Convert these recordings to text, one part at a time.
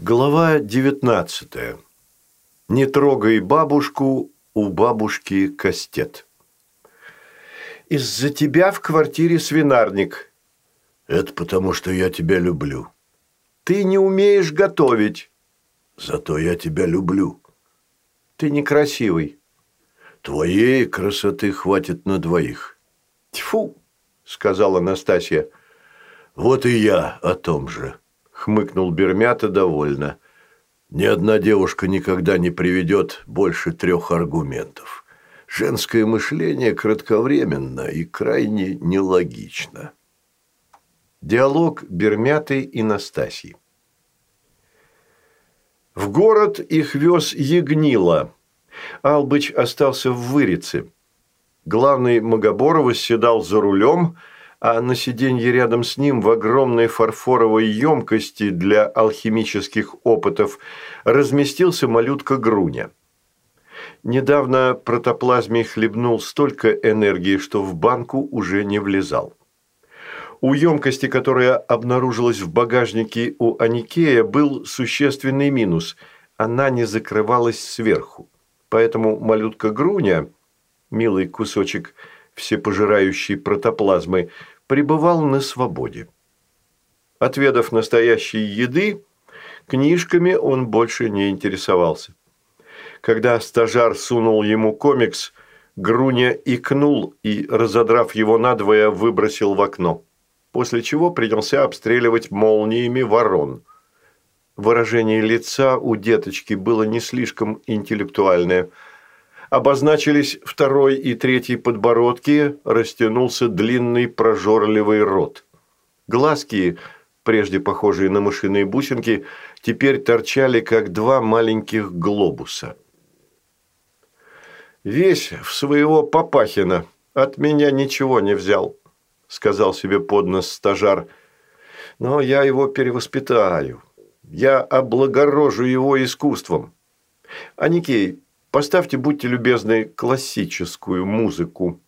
Глава 19. Не трогай бабушку, у бабушки кастет. Из-за тебя в квартире свинарник. Это потому, что я тебя люблю. Ты не умеешь готовить. Зато я тебя люблю. Ты некрасивый. Твоей красоты хватит на двоих. Тьфу, сказала Настасья. Вот и я о том же хмыкнул Бермята довольно. Ни одна девушка никогда не приведет больше трех аргументов. Женское мышление кратковременно и крайне нелогично. Диалог Бермяты и Настасьи. В город их вез Ягнила. Албыч остался в Вырице. Главный Магоборов седал за рулем – а на сиденье рядом с ним в огромной фарфоровой емкости для алхимических опытов разместился малютка Груня. Недавно протоплазмий хлебнул столько энергии, что в банку уже не влезал. У емкости, которая обнаружилась в багажнике у Аникея, был существенный минус – она не закрывалась сверху. Поэтому малютка Груня, милый кусочек всепожирающей протоплазмы, пребывал на свободе. Отведав настоящей еды, книжками он больше не интересовался. Когда стажар сунул ему комикс, Груня икнул и, разодрав его надвое, выбросил в окно, после чего принялся обстреливать молниями ворон. Выражение лица у деточки было не слишком интеллектуальное – обозначились второй и третий подбородки, растянулся длинный прожорливый рот. Глазки, прежде похожие на мышиные бусинки, теперь торчали, как два маленьких глобуса. «Весь в своего Папахина, от меня ничего не взял», – сказал себе под нос стажар. «Но я его перевоспитаю. Я облагорожу его искусством. Аникей, Поставьте, будьте любезны, классическую музыку.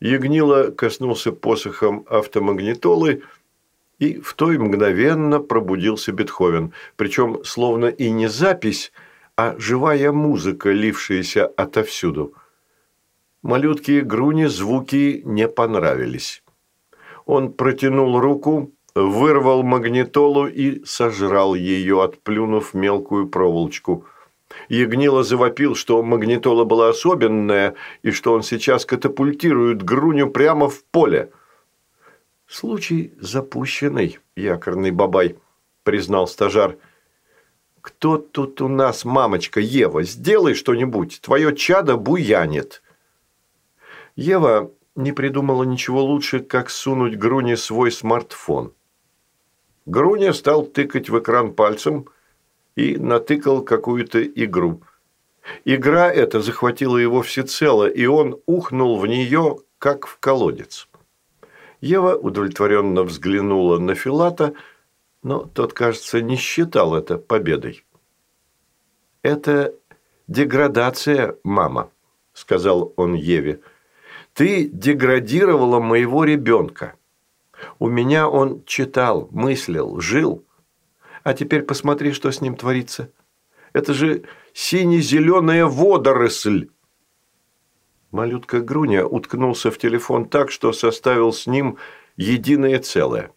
Ягнила коснулся посохом автомагнитолы, и в той мгновенно пробудился Бетховен. Причем словно и не запись, а живая музыка, лившаяся отовсюду. Малютке Груне звуки не понравились. Он протянул руку, вырвал магнитолу и сожрал ее, отплюнув мелкую проволочку – Ягнила завопил, что магнитола была особенная и что он сейчас катапультирует Груню прямо в поле. «Случай запущенный, якорный бабай», – признал стажар. «Кто тут у нас мамочка Ева? Сделай что-нибудь, твое чадо буянит». Ева не придумала ничего лучше, как сунуть Груне свой смартфон. Груня стал тыкать в экран пальцем – и натыкал какую-то игру. Игра эта захватила его всецело, и он ухнул в нее, как в колодец. Ева удовлетворенно взглянула на Филата, но тот, кажется, не считал это победой. «Это деградация, мама», – сказал он Еве. «Ты деградировала моего ребенка. У меня он читал, мыслил, жил. А теперь посмотри, что с ним творится. Это же сине-зеленая водоросль. Малютка Груня уткнулся в телефон так, что составил с ним единое целое.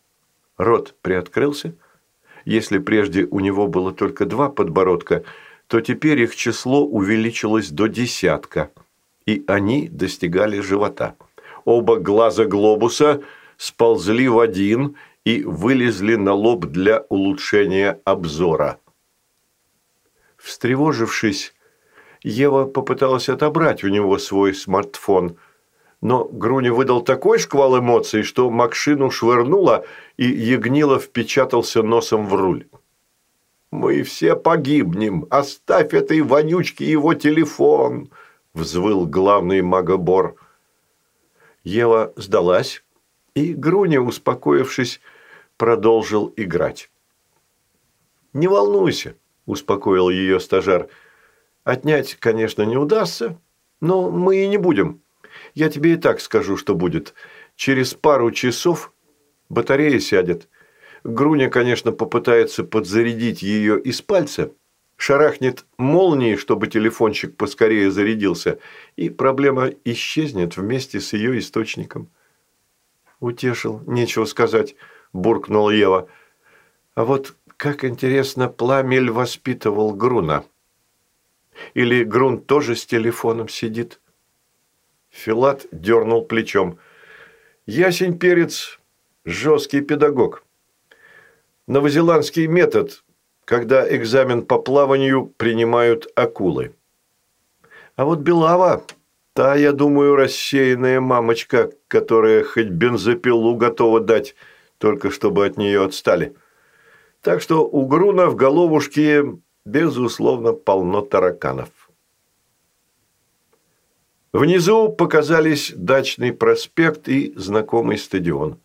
Рот приоткрылся. Если прежде у него было только два подбородка, то теперь их число увеличилось до десятка, и они достигали живота. Оба глаза глобуса сползли в один и вылезли на лоб для улучшения обзора. Встревожившись, Ева попыталась отобрать у него свой смартфон, но Груни выдал такой шквал эмоций, что Макшину швырнула, и Ягнила впечатался носом в руль. «Мы все погибнем! Оставь этой вонючке его телефон!» – взвыл главный магобор. Ева сдалась, и Груня, успокоившись, продолжил играть. «Не волнуйся», – успокоил ее стажар. «Отнять, конечно, не удастся, но мы и не будем. Я тебе и так скажу, что будет. Через пару часов батарея сядет. Груня, конечно, попытается подзарядить ее из пальца, шарахнет молнией, чтобы телефончик поскорее зарядился, и проблема исчезнет вместе с ее источником. «Утешил, нечего сказать», – буркнула Ева. «А вот как интересно Пламель воспитывал Груна. Или Грун тоже с телефоном сидит?» Филат дернул плечом. «Ясень перец – жесткий педагог. Новозеландский метод, когда экзамен по плаванию принимают акулы. А вот Белава Та, я думаю, рассеянная мамочка, которая хоть бензопилу готова дать, только чтобы от нее отстали. Так что у Груна в головушке, безусловно, полно тараканов. Внизу показались дачный проспект и знакомый стадион.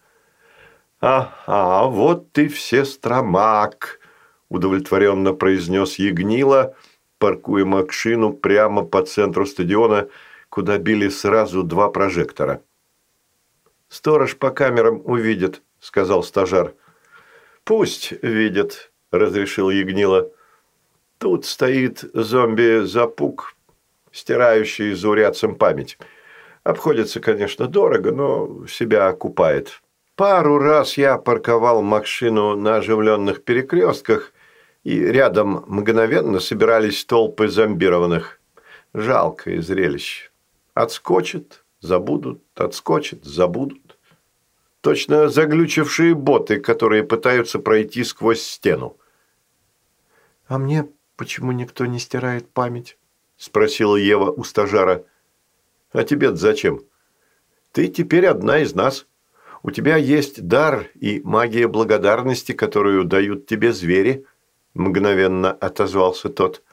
«Ага, вот ты все стромак», – удовлетворенно произнес Ягнила, паркуя машину прямо по центру стадиона – куда били сразу два прожектора. «Сторож по камерам увидит», – сказал стажар. «Пусть видит», – разрешил Ягнила. «Тут стоит зомби-запук, стирающий заурядцам память. Обходится, конечно, дорого, но себя окупает. Пару раз я парковал машину на оживленных перекрестках, и рядом мгновенно собирались толпы зомбированных. Жалкое зрелище. Отскочит, забудут, отскочит, забудут. Точно заглючившие боты, которые пытаются пройти сквозь стену. «А мне почему никто не стирает память?» – спросила Ева у стажара. «А тебе зачем? Ты теперь одна из нас. У тебя есть дар и магия благодарности, которую дают тебе звери», – мгновенно отозвался тот.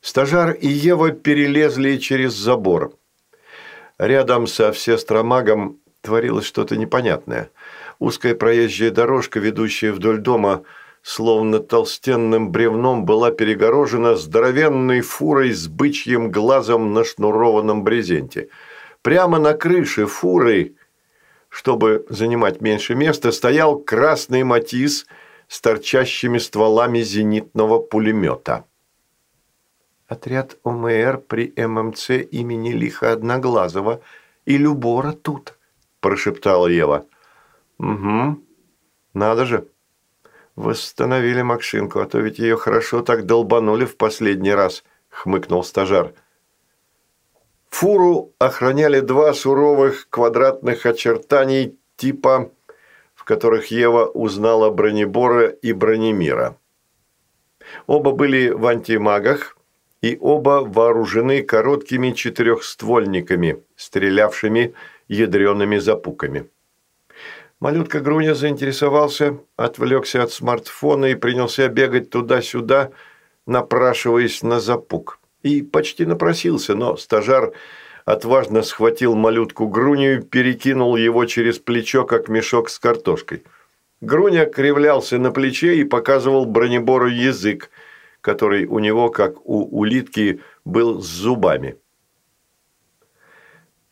Стажар и Ева перелезли через забор. Рядом со всестромагом творилось что-то непонятное. Узкая проезжая дорожка, ведущая вдоль дома, словно толстенным бревном, была перегорожена здоровенной фурой с бычьим глазом на шнурованном брезенте. Прямо на крыше фуры, чтобы занимать меньше места, стоял красный матис с торчащими стволами зенитного пулемета. Отряд ОМР при ММЦ имени Лиха Одноглазого и Любора тут», – прошептала Ева. «Угу, надо же. Восстановили Макшинку, а то ведь ее хорошо так долбанули в последний раз», – хмыкнул стажар. Фуру охраняли два суровых квадратных очертаний типа, в которых Ева узнала бронебора и бронемира. Оба были в антимагах – и оба вооружены короткими четырехствольниками, стрелявшими ядреными запуками. Малютка Груня заинтересовался, отвлекся от смартфона и принялся бегать туда-сюда, напрашиваясь на запук. И почти напросился, но стажар отважно схватил малютку Груню и перекинул его через плечо, как мешок с картошкой. Груня кривлялся на плече и показывал бронебору язык – который у него, как у улитки, был с зубами.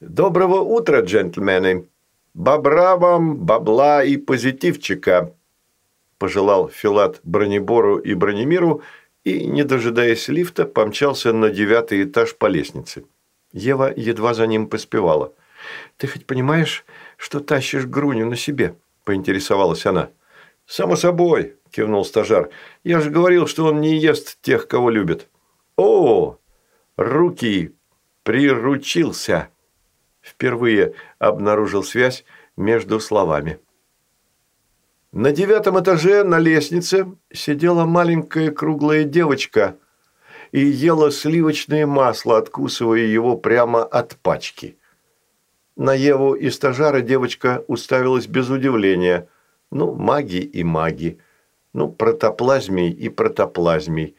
«Доброго утра, джентльмены! Бобра вам, бабла и позитивчика!» пожелал Филат Бронебору и Бронемиру и, не дожидаясь лифта, помчался на девятый этаж по лестнице. Ева едва за ним поспевала. «Ты хоть понимаешь, что тащишь Груню на себе?» – поинтересовалась она. «Само собой», – кивнул стажар. «Я же говорил, что он не ест тех, кого любит». «О, руки! Приручился!» Впервые обнаружил связь между словами. На девятом этаже на лестнице сидела маленькая круглая девочка и ела сливочное масло, откусывая его прямо от пачки. На Еву и стажара девочка уставилась без удивления. Ну, маги и маги. Ну, протоплазмий и протоплазмий.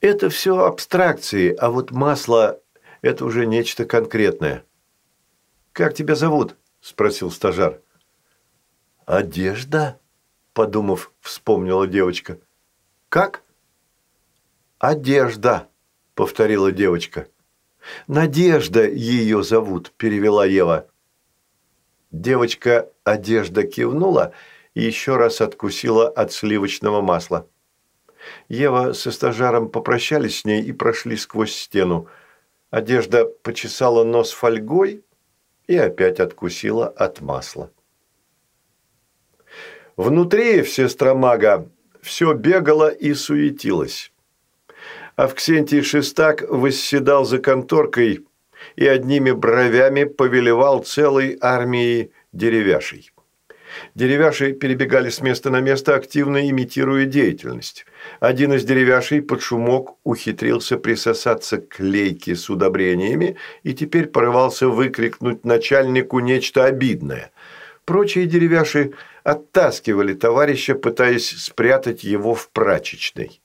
Это все абстракции, а вот масло – это уже нечто конкретное. «Как тебя зовут?» – спросил стажар. «Одежда?» – подумав, вспомнила девочка. «Как?» «Одежда», – повторила девочка. «Надежда ее зовут», – перевела Ева. Девочка Одежда кивнула и еще раз откусила от сливочного масла. Ева со стажаром попрощались с ней и прошли сквозь стену. Одежда почесала нос фольгой и опять откусила от масла. Внутри в сестромага все бегало и суетилось. Авксентий Шестак восседал за конторкой и одними бровями повелевал целой армией деревяшей. Деревяши перебегали с места на место, активно имитируя деятельность. Один из деревяшей под шумок ухитрился присосаться к лейке с удобрениями и теперь порывался выкрикнуть начальнику нечто обидное. Прочие деревяши оттаскивали товарища, пытаясь спрятать его в прачечной.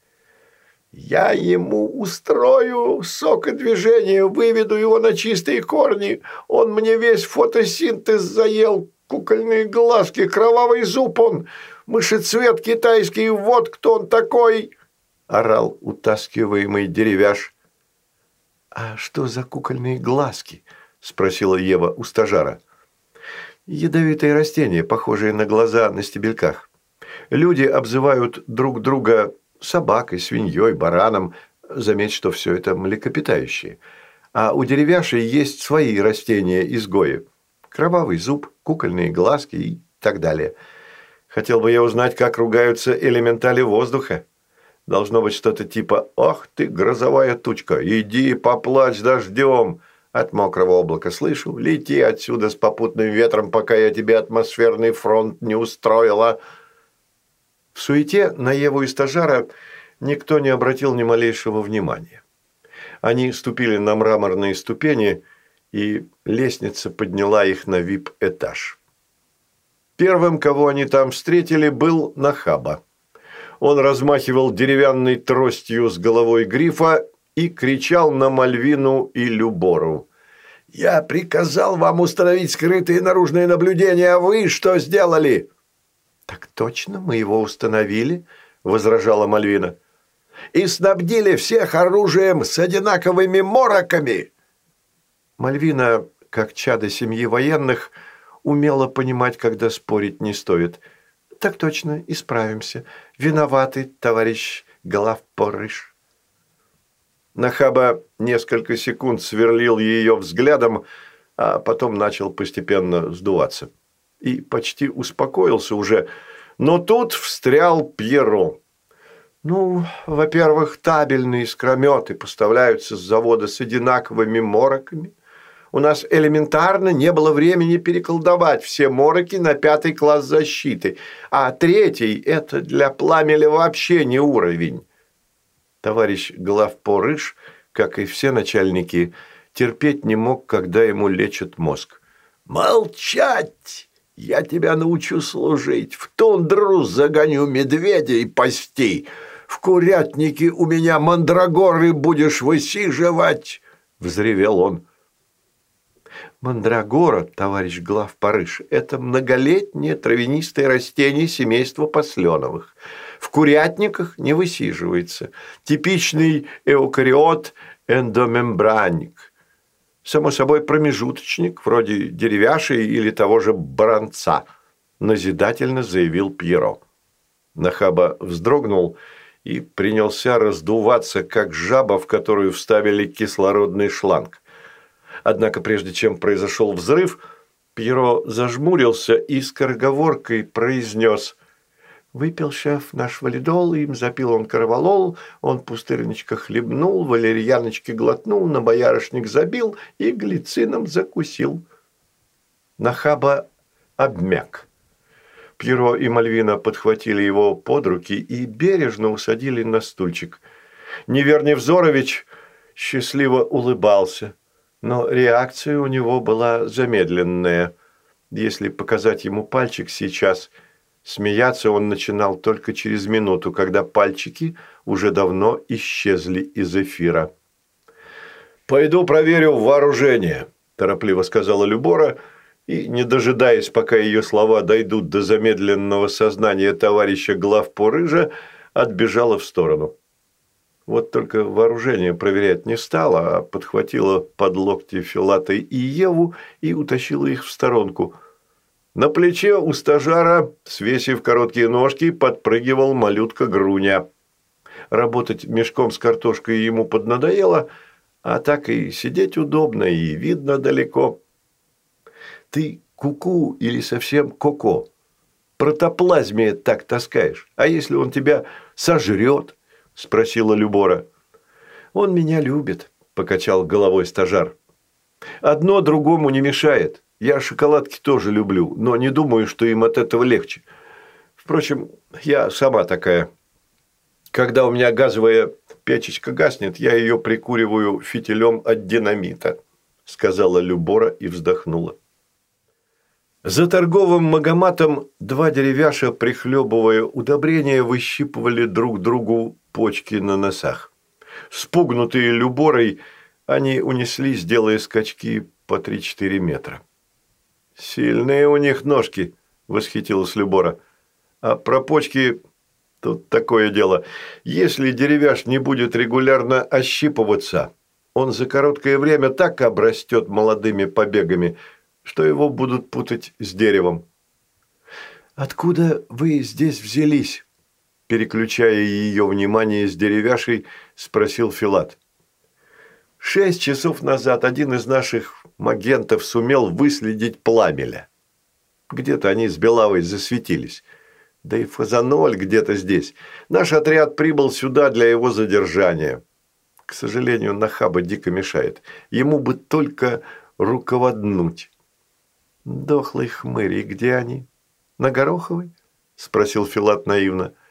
«Я ему устрою сокодвижение, выведу его на чистые корни. Он мне весь фотосинтез заел, кукольные глазки, кровавый зуб он, мышецвет китайский, вот кто он такой!» – орал утаскиваемый деревяш. «А что за кукольные глазки?» – спросила Ева у стажара. «Ядовитые растения, похожие на глаза на стебельках. Люди обзывают друг друга собакой, свиньей, бараном. Заметь, что все это млекопитающие. А у деревяшей есть свои растения-изгои – Кровавый зуб, кукольные глазки и так далее. Хотел бы я узнать, как ругаются элементали воздуха. Должно быть что-то типа «Ох ты, грозовая тучка, иди поплачь дождем!» От мокрого облака слышу «Лети отсюда с попутным ветром, пока я тебе атмосферный фронт не устроила!» В суете на Еву и стажара никто не обратил ни малейшего внимания. Они ступили на мраморные ступени – и лестница подняла их на вип-этаж. Первым, кого они там встретили, был Нахаба. Он размахивал деревянной тростью с головой грифа и кричал на Мальвину и Любору. «Я приказал вам установить скрытые наружные наблюдения, а вы что сделали?» «Так точно, мы его установили», – возражала Мальвина. «И снабдили всех оружием с одинаковыми мороками!» Мальвина, как чадо семьи военных, умела понимать, когда спорить не стоит. «Так точно, исправимся. Виноваты, товарищ Главпорыш». Нахаба несколько секунд сверлил ее взглядом, а потом начал постепенно сдуваться. И почти успокоился уже, но тут встрял Пьеро. Ну, во-первых, табельные скрометы поставляются с завода с одинаковыми мороками – у нас элементарно не было времени переколдовать все мороки на пятый класс защиты, а третий – это для пламеля вообще не уровень. Товарищ главпорыш, как и все начальники, терпеть не мог, когда ему лечат мозг. «Молчать! Я тебя научу служить, в тундру загоню медведей пасти, в курятнике у меня мандрагоры будешь высиживать!» – взревел он. Мандрагора, товарищ глав Парыш, это многолетнее травянистое растение семейства посленовых. В курятниках не высиживается. Типичный эукариот эндомембранник. Само собой промежуточник, вроде деревяши или того же баранца, назидательно заявил Пьеро. Нахаба вздрогнул и принялся раздуваться, как жаба, в которую вставили кислородный шланг – Однако прежде чем произошел взрыв, Пьеро зажмурился и скороговоркой произнес «Выпил шеф наш валидол, им запил он карвалол, он пустырничка хлебнул, валерьяночки глотнул, на боярышник забил и глицином закусил». Нахаба обмяк. Пьеро и Мальвина подхватили его под руки и бережно усадили на стульчик. Неверный Взорович счастливо улыбался – но реакция у него была замедленная. Если показать ему пальчик сейчас, смеяться он начинал только через минуту, когда пальчики уже давно исчезли из эфира. «Пойду проверю вооружение», – торопливо сказала Любора, и, не дожидаясь, пока ее слова дойдут до замедленного сознания товарища главпорыжа, отбежала в сторону. Вот только вооружение проверять не стала, а подхватила под локти Филата и Еву и утащила их в сторонку. На плече у стажара, свесив короткие ножки, подпрыгивал малютка Груня. Работать мешком с картошкой ему поднадоело, а так и сидеть удобно и видно далеко. Ты куку -ку или совсем коко? Протоплазмия так таскаешь. А если он тебя сожрет? Спросила Любора. Он меня любит, покачал головой стажар. Одно другому не мешает. Я шоколадки тоже люблю, но не думаю, что им от этого легче. Впрочем, я сама такая. Когда у меня газовая печечка гаснет, я ее прикуриваю фитилем от динамита, сказала Любора и вздохнула. За торговым магоматом два деревяша, прихлебывая удобрения, выщипывали друг другу почки на носах. Спугнутые Люборой, они унеслись, делая скачки по 3-4 метра. «Сильные у них ножки», – восхитилась Любора. «А про почки тут такое дело. Если деревяш не будет регулярно ощипываться, он за короткое время так обрастет молодыми побегами, что его будут путать с деревом». «Откуда вы здесь взялись?» Переключая ее внимание с деревяшей, спросил Филат. Шесть часов назад один из наших магентов сумел выследить пламеля. Где-то они с Белавой засветились. Да и Фазаноль где-то здесь. Наш отряд прибыл сюда для его задержания. К сожалению, Нахаба дико мешает. Ему бы только руководнуть. «Дохлый хмырь, и где они? На Гороховой?» – спросил Филат наивно. –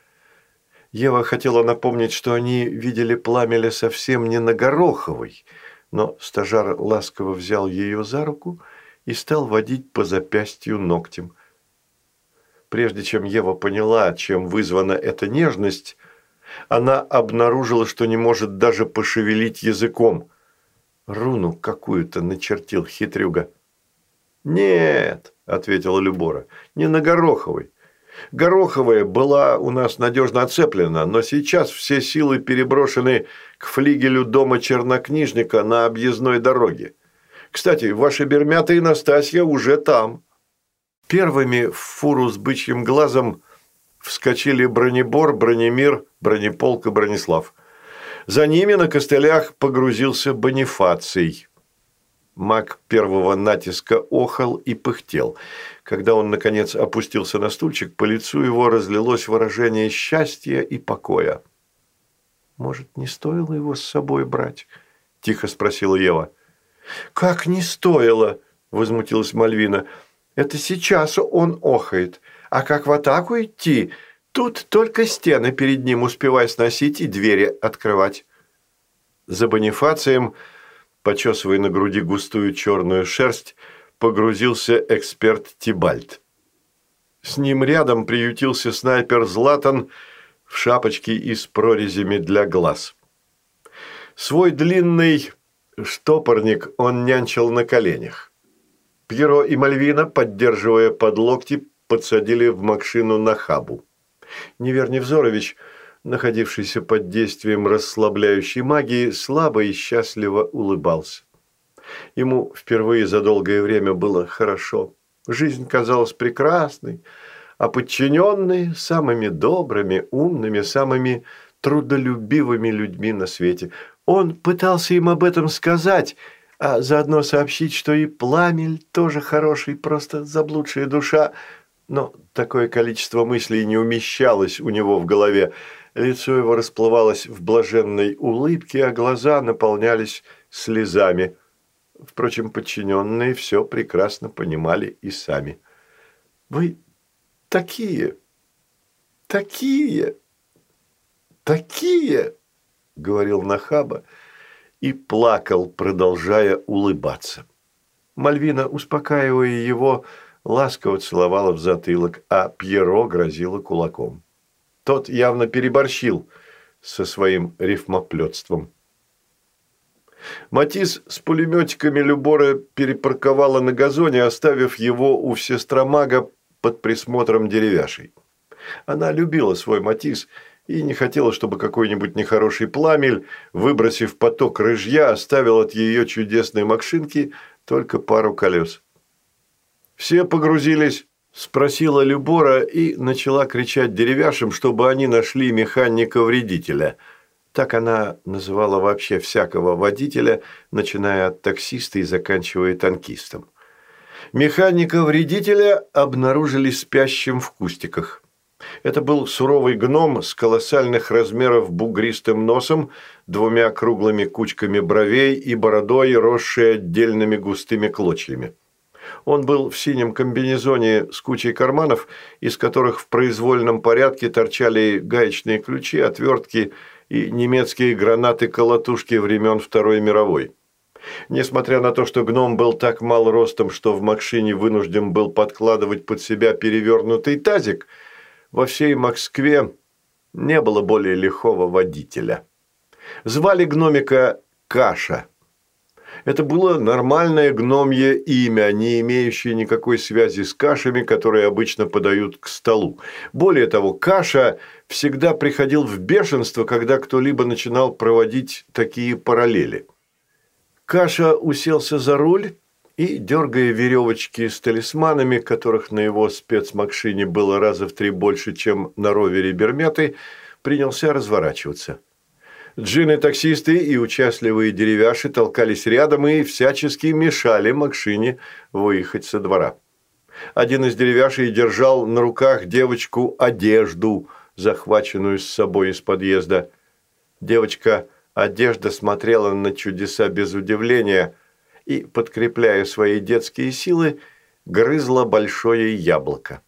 Ева хотела напомнить, что они видели пламеля совсем не на Гороховой, но стажар ласково взял ее за руку и стал водить по запястью ногтем. Прежде чем Ева поняла, чем вызвана эта нежность, она обнаружила, что не может даже пошевелить языком. Руну какую-то начертил хитрюга. «Нет», – ответила Любора, – «не на Гороховой. Гороховая была у нас надежно оцеплена, но сейчас все силы переброшены к флигелю дома чернокнижника на объездной дороге. Кстати, ваши Бермята и Настасья уже там. Первыми в фуру с бычьим глазом вскочили бронебор, бронемир, бронеполк и бронислав. За ними на костылях погрузился Бонифаций. Маг первого натиска охал и пыхтел. Когда он, наконец, опустился на стульчик, по лицу его разлилось выражение счастья и покоя. «Может, не стоило его с собой брать?» – тихо спросила Ева. «Как не стоило?» – возмутилась Мальвина. «Это сейчас он охает. А как в атаку идти? Тут только стены перед ним успевай сносить и двери открывать». За Бонифацием – почесывая на груди густую черную шерсть, погрузился эксперт Тибальт. С ним рядом приютился снайпер Златан в шапочке и с прорезями для глаз. Свой длинный штопорник он нянчил на коленях. Пьеро и Мальвина, поддерживая под локти, подсадили в машину на хабу. Невер Невзорович – находившийся под действием расслабляющей магии, слабо и счастливо улыбался. Ему впервые за долгое время было хорошо. Жизнь казалась прекрасной, а подчиненные – самыми добрыми, умными, самыми трудолюбивыми людьми на свете. Он пытался им об этом сказать, а заодно сообщить, что и Пламель тоже хороший, просто заблудшая душа, но такое количество мыслей не умещалось у него в голове. Лицо его расплывалось в блаженной улыбке, а глаза наполнялись слезами. Впрочем, подчиненные все прекрасно понимали и сами. «Вы такие, такие, такие!» – говорил Нахаба и плакал, продолжая улыбаться. Мальвина, успокаивая его, ласково целовала в затылок, а Пьеро грозила кулаком. Тот явно переборщил со своим рифмоплетством. Матис с пулеметиками Любора перепарковала на газоне, оставив его у всестромага под присмотром деревяшей. Она любила свой Матис и не хотела, чтобы какой-нибудь нехороший пламель, выбросив поток рыжья, оставил от ее чудесной машинки только пару колес. «Все погрузились?» Спросила Любора и начала кричать деревяшам, чтобы они нашли механика-вредителя. Так она называла вообще всякого водителя, начиная от таксиста и заканчивая танкистом. Механика-вредителя обнаружили спящим в кустиках. Это был суровый гном с колоссальных размеров бугристым носом, двумя круглыми кучками бровей и бородой, росшей отдельными густыми клочьями. Он был в синем комбинезоне с кучей карманов, из которых в произвольном порядке торчали гаечные ключи, отвертки и немецкие гранаты-колотушки времен Второй мировой. Несмотря на то, что гном был так мал ростом, что в Макшине вынужден был подкладывать под себя перевернутый тазик, во всей Москве не было более лихого водителя. Звали гномика Каша – это было нормальное гномье имя, не имеющее никакой связи с кашами, которые обычно подают к столу. Более того, каша всегда приходил в бешенство, когда кто-либо начинал проводить такие параллели. Каша уселся за руль и, дергая веревочки с талисманами, которых на его спецмакшине было раза в три больше, чем на ровере Берметы, принялся разворачиваться. Джины-таксисты и участливые деревяши толкались рядом и всячески мешали Макшине выехать со двора. Один из деревяшей держал на руках девочку одежду, захваченную с собой из подъезда. Девочка одежда смотрела на чудеса без удивления и, подкрепляя свои детские силы, грызла большое яблоко.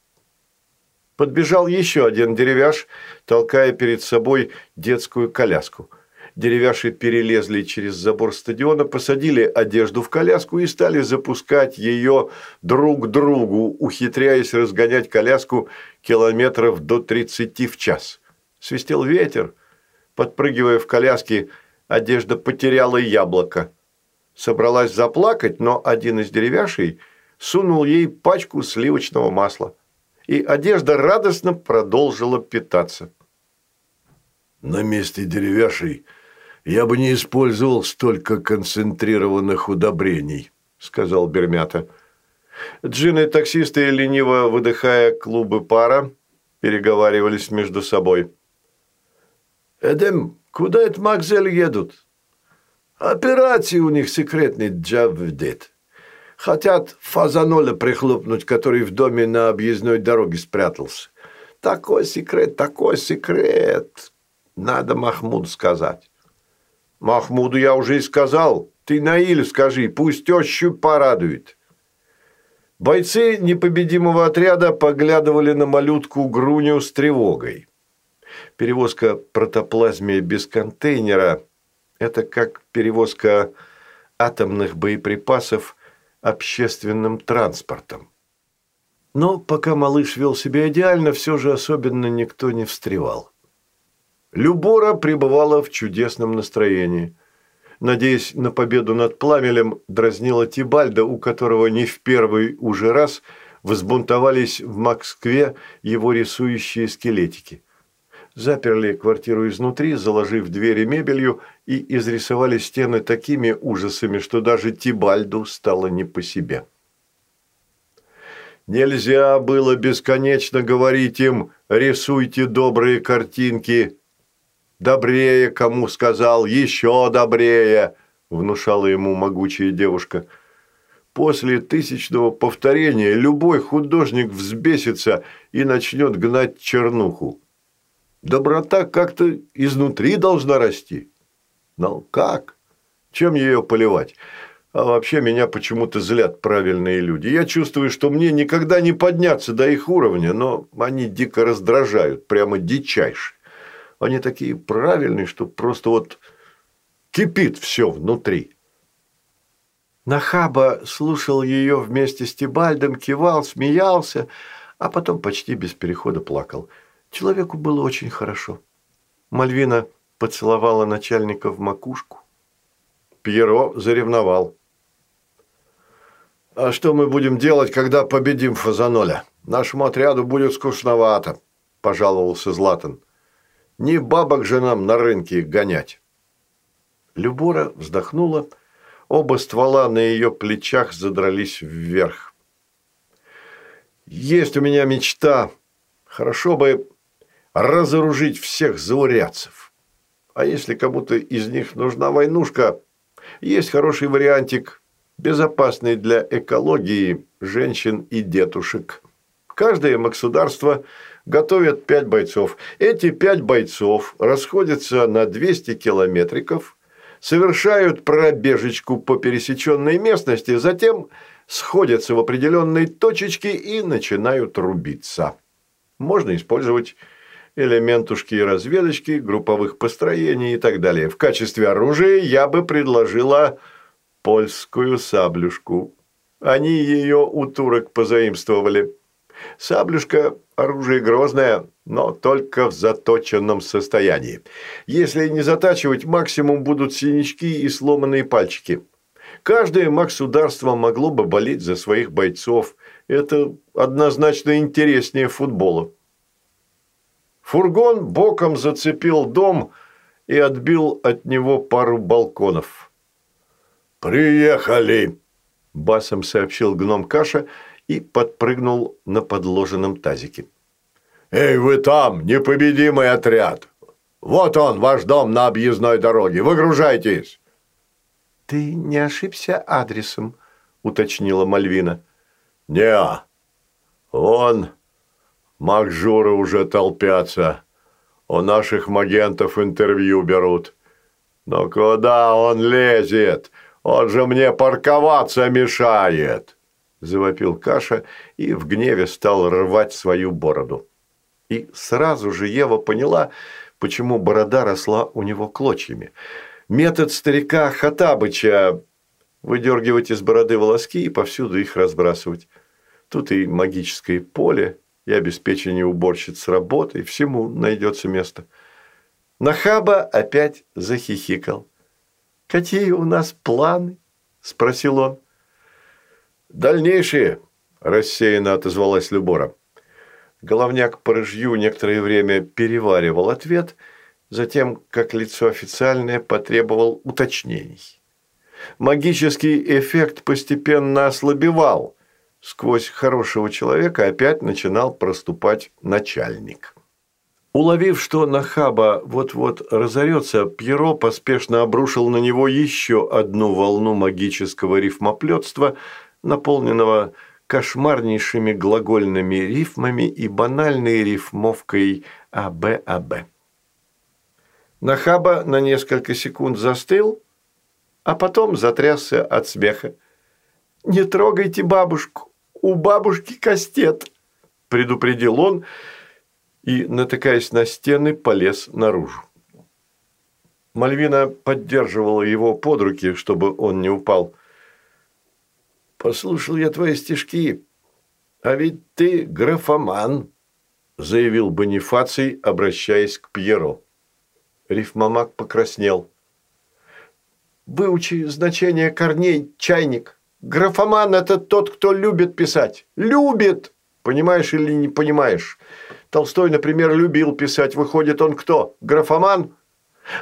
Подбежал еще один деревяш, толкая перед собой детскую коляску – Деревяши перелезли через забор стадиона, посадили одежду в коляску и стали запускать ее друг другу, ухитряясь разгонять коляску километров до 30 в час. Свистел ветер. Подпрыгивая в коляске, одежда потеряла яблоко. Собралась заплакать, но один из деревяшей сунул ей пачку сливочного масла. И одежда радостно продолжила питаться. На месте деревяшей – «Я бы не использовал столько концентрированных удобрений», – сказал Бермята. Джин и таксисты, лениво выдыхая клубы пара, переговаривались между собой. «Эдем, куда это Макзель едут?» «Операции у них секретный Джавдет. Хотят фазаноля прихлопнуть, который в доме на объездной дороге спрятался. Такой секрет, такой секрет. Надо Махмуд сказать». Махмуду я уже и сказал. Ты Наилю скажи, пусть тещу порадует. Бойцы непобедимого отряда поглядывали на малютку Груню с тревогой. Перевозка протоплазмии без контейнера – это как перевозка атомных боеприпасов общественным транспортом. Но пока малыш вел себя идеально, все же особенно никто не встревал. Любора пребывала в чудесном настроении. Надеясь на победу над Пламелем, дразнила Тибальда, у которого не в первый уже раз взбунтовались в Москве его рисующие скелетики. Заперли квартиру изнутри, заложив двери мебелью и изрисовали стены такими ужасами, что даже Тибальду стало не по себе. Нельзя было бесконечно говорить им «рисуйте добрые картинки», «Добрее, кому сказал, еще добрее!» – внушала ему могучая девушка. После тысячного повторения любой художник взбесится и начнет гнать чернуху. Доброта как-то изнутри должна расти. Но как? Чем ее поливать? А вообще меня почему-то злят правильные люди. Я чувствую, что мне никогда не подняться до их уровня, но они дико раздражают, прямо дичайше. Они такие правильные, что просто вот кипит все внутри. Нахаба слушал ее вместе с Тибальдом, кивал, смеялся, а потом почти без перехода плакал. Человеку было очень хорошо. Мальвина поцеловала начальника в макушку. Пьеро заревновал. «А что мы будем делать, когда победим Фазаноля? Нашему отряду будет скучновато», – пожаловался Златан. Не бабок же нам на рынке гонять. Любора вздохнула. Оба ствола на ее плечах задрались вверх. Есть у меня мечта. Хорошо бы разоружить всех заурядцев. А если кому-то из них нужна войнушка, есть хороший вариантик, безопасный для экологии, женщин и детушек. Каждое государство готовит пять бойцов. Эти пять бойцов расходятся на 200 километриков, совершают пробежечку по пересеченной местности, затем сходятся в определенной точечке и начинают рубиться. Можно использовать элементушки и разведочки, групповых построений и так далее. В качестве оружия я бы предложила польскую саблюшку. Они ее у турок позаимствовали. Саблюшка – оружие грозное, но только в заточенном состоянии. Если не затачивать, максимум будут синячки и сломанные пальчики. Каждое государство могло бы болеть за своих бойцов. Это однозначно интереснее футбола. Фургон боком зацепил дом и отбил от него пару балконов. «Приехали!» – басом сообщил гном Каша и подпрыгнул на подложенном тазике. «Эй, вы там, непобедимый отряд! Вот он, ваш дом на объездной дороге, выгружайтесь!» «Ты не ошибся адресом?» – уточнила Мальвина. «Не, он, Макжуры уже толпятся, у наших магентов интервью берут. Но куда он лезет? Он же мне парковаться мешает!» Завопил Каша и в гневе стал рвать свою бороду. И сразу же Ева поняла, почему борода росла у него клочьями. Метод старика Хатабыча – выдергивать из бороды волоски и повсюду их разбрасывать. Тут и магическое поле, и обеспечение уборщиц работой, всему найдется место. Нахаба опять захихикал. «Какие у нас планы?» – спросил он. «Дальнейшие», – рассеянно отозвалась Любора. Головняк по рыжью некоторое время переваривал ответ, затем, как лицо официальное, потребовал уточнений. Магический эффект постепенно ослабевал. Сквозь хорошего человека опять начинал проступать начальник. Уловив, что Нахаба вот-вот разорется, Пьеро поспешно обрушил на него еще одну волну магического рифмоплетства – наполненного кошмарнейшими глагольными рифмами и банальной рифмовкой АБ-АБ. Нахаба на несколько секунд застыл, а потом затрясся от смеха. «Не трогайте бабушку, у бабушки кастет», – предупредил он и, натыкаясь на стены, полез наружу. Мальвина поддерживала его под руки, чтобы он не упал. Послушал я твои стишки, а ведь ты графоман, заявил Бонифаций, обращаясь к Пьеро. Рифмомак покраснел. «Выучи значение корней, чайник. Графоман – это тот, кто любит писать. Любит! Понимаешь или не понимаешь? Толстой, например, любил писать. Выходит, он кто? Графоман?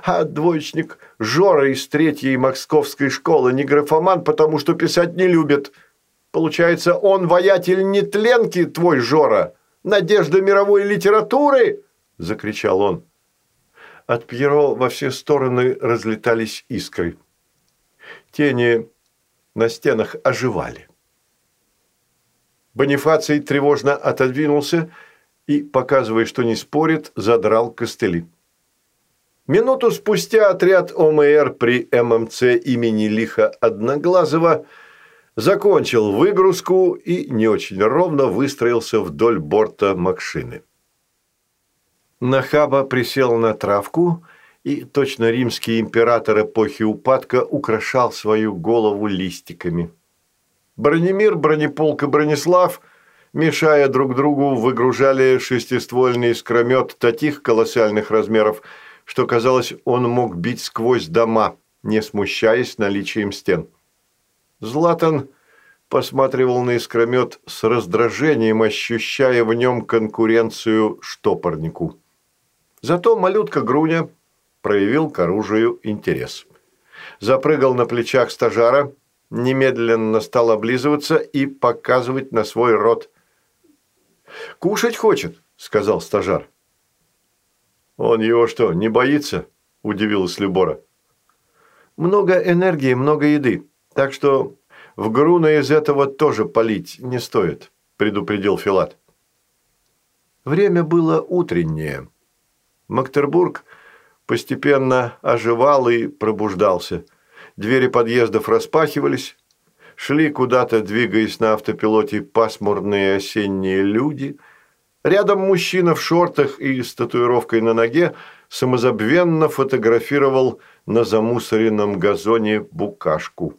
А двоечник Жора из третьей московской школы не графоман, потому что писать не любит. Получается, он воятель нетленки, твой Жора? Надежда мировой литературы?» – закричал он. От Пьеро во все стороны разлетались искры. Тени на стенах оживали. Бонифаций тревожно отодвинулся и, показывая, что не спорит, задрал костыли. Минуту спустя отряд ОМР при ММЦ имени Лиха Одноглазого закончил выгрузку и не очень ровно выстроился вдоль борта Макшины. Нахаба присел на травку и, точно римский император эпохи упадка, украшал свою голову листиками. Бронемир, Бронеполк и Бронислав, мешая друг другу, выгружали шестиствольный искромет таких колоссальных размеров – что, казалось, он мог бить сквозь дома, не смущаясь наличием стен. Златан посматривал на искромет с раздражением, ощущая в нем конкуренцию штопорнику. Зато малютка Груня проявил к оружию интерес. Запрыгал на плечах стажара, немедленно стал облизываться и показывать на свой рот. «Кушать хочет», – сказал стажар. «Он его что, не боится?» – удивилась Любора. «Много энергии, много еды, так что в Груна из этого тоже полить не стоит», – предупредил Филат. Время было утреннее. Мактербург постепенно оживал и пробуждался. Двери подъездов распахивались, шли куда-то, двигаясь на автопилоте, пасмурные осенние люди. Рядом мужчина в шортах и с татуировкой на ноге самозабвенно фотографировал на замусоренном газоне букашку.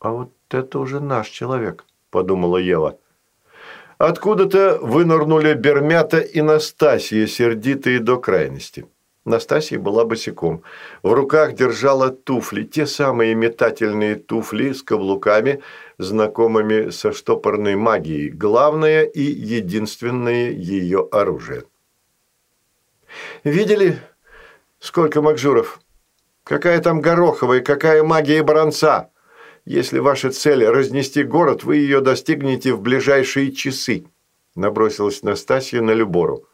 «А вот это уже наш человек», – подумала Ева. Откуда-то вынырнули Бермята и Настасья, сердитые до крайности. Настасья была босиком. В руках держала туфли, те самые метательные туфли с каблуками, знакомыми со штопорной магией, главное и единственное ее оружие. «Видели, сколько макжуров? Какая там гороховая, какая магия баронца? Если ваша цель – разнести город, вы ее достигнете в ближайшие часы», – набросилась Настасья на Любору.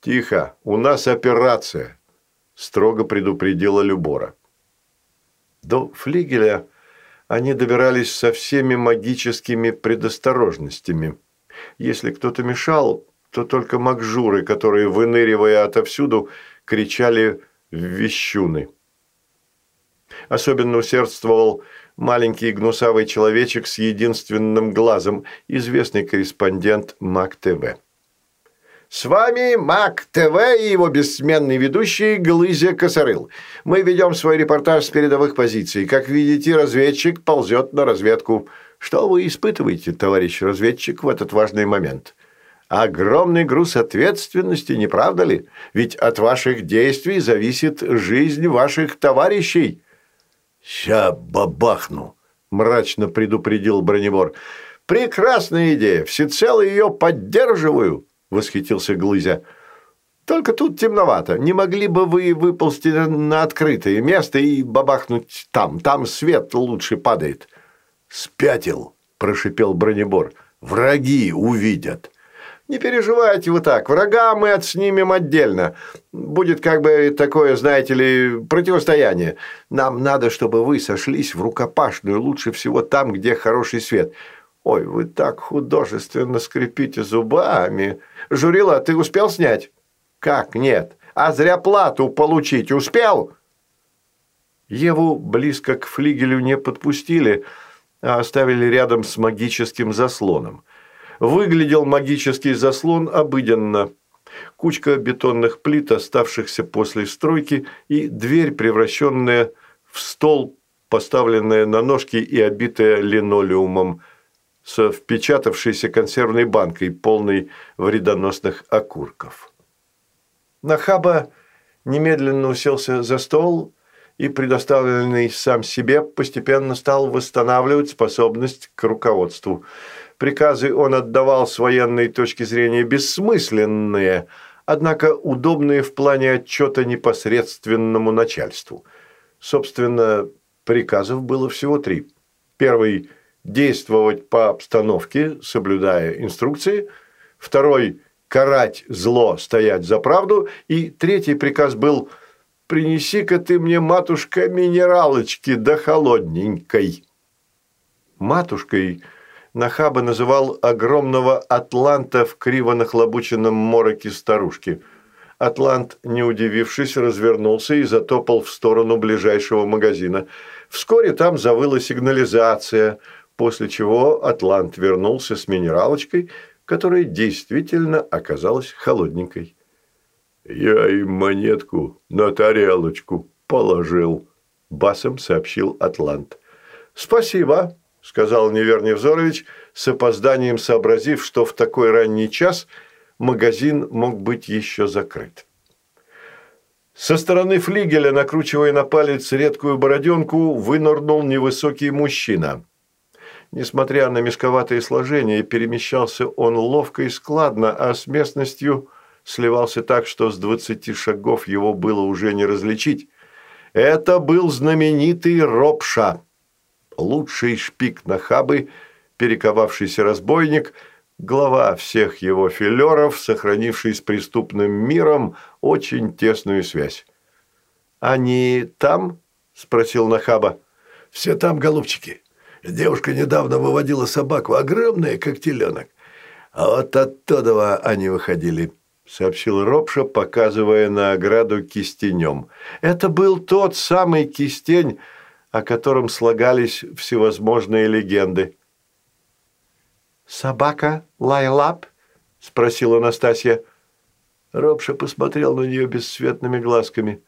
«Тихо, у нас операция», – строго предупредила Любора. До флигеля они добирались со всеми магическими предосторожностями. Если кто-то мешал, то только макжуры, которые, выныривая отовсюду, кричали в вещуны. Особенно усердствовал маленький гнусавый человечек с единственным глазом, известный корреспондент МАК-ТВ. С вами Мак ТВ и его бессменный ведущий Глызя Косорыл. Мы ведем свой репортаж с передовых позиций. Как видите, разведчик ползет на разведку. Что вы испытываете, товарищ разведчик, в этот важный момент? Огромный груз ответственности, не правда ли? Ведь от ваших действий зависит жизнь ваших товарищей. «Ща бабахну», – мрачно предупредил бронебор. «Прекрасная идея, всецело ее поддерживаю», – восхитился Глызя. «Только тут темновато. Не могли бы вы выползти на открытое место и бабахнуть там? Там свет лучше падает». «Спятил», – прошипел бронебор. «Враги увидят». Не переживайте вы так, врага мы отснимем отдельно. Будет как бы такое, знаете ли, противостояние. Нам надо, чтобы вы сошлись в рукопашную, лучше всего там, где хороший свет. Ой, вы так художественно скрипите зубами. Журила, ты успел снять? Как нет? А зря плату получить успел? Еву близко к флигелю не подпустили, а оставили рядом с магическим заслоном. Выглядел магический заслон обыденно. Кучка бетонных плит, оставшихся после стройки, и дверь, превращенная в стол, поставленная на ножки и обитая линолеумом, со впечатавшейся консервной банкой, полной вредоносных окурков. Нахаба немедленно уселся за стол и, предоставленный сам себе, постепенно стал восстанавливать способность к руководству – Приказы он отдавал с военной точки зрения бессмысленные, однако удобные в плане отчета непосредственному начальству. Собственно, приказов было всего три. Первый – действовать по обстановке, соблюдая инструкции. Второй – карать зло, стоять за правду. И третий приказ был «Принеси-ка ты мне, матушка, минералочки да холодненькой». Матушкой – Нахаба называл огромного атланта в криво нахлобученном мороке старушки. Атлант, не удивившись, развернулся и затопал в сторону ближайшего магазина. Вскоре там завыла сигнализация, после чего Атлант вернулся с минералочкой, которая действительно оказалась холодненькой. «Я им монетку на тарелочку положил», – басом сообщил Атлант. «Спасибо», сказал Неверный Взорович, с опозданием сообразив, что в такой ранний час магазин мог быть еще закрыт. Со стороны флигеля, накручивая на палец редкую бороденку, вынырнул невысокий мужчина. Несмотря на мешковатое сложение, перемещался он ловко и складно, а с местностью сливался так, что с двадцати шагов его было уже не различить. Это был знаменитый Ропша лучший шпик Нахабы, перековавшийся разбойник, глава всех его филеров, сохранивший с преступным миром очень тесную связь. «Они там?» – спросил Нахаба. «Все там, голубчики. Девушка недавно выводила собаку, огромная, как теленок. А вот оттуда они выходили», – сообщил Ропша, показывая на ограду кистенем. Это был тот самый кистень, о котором слагались всевозможные легенды. «Собака Лайлап?» – спросила Настасья. Робша посмотрел на нее бесцветными глазками.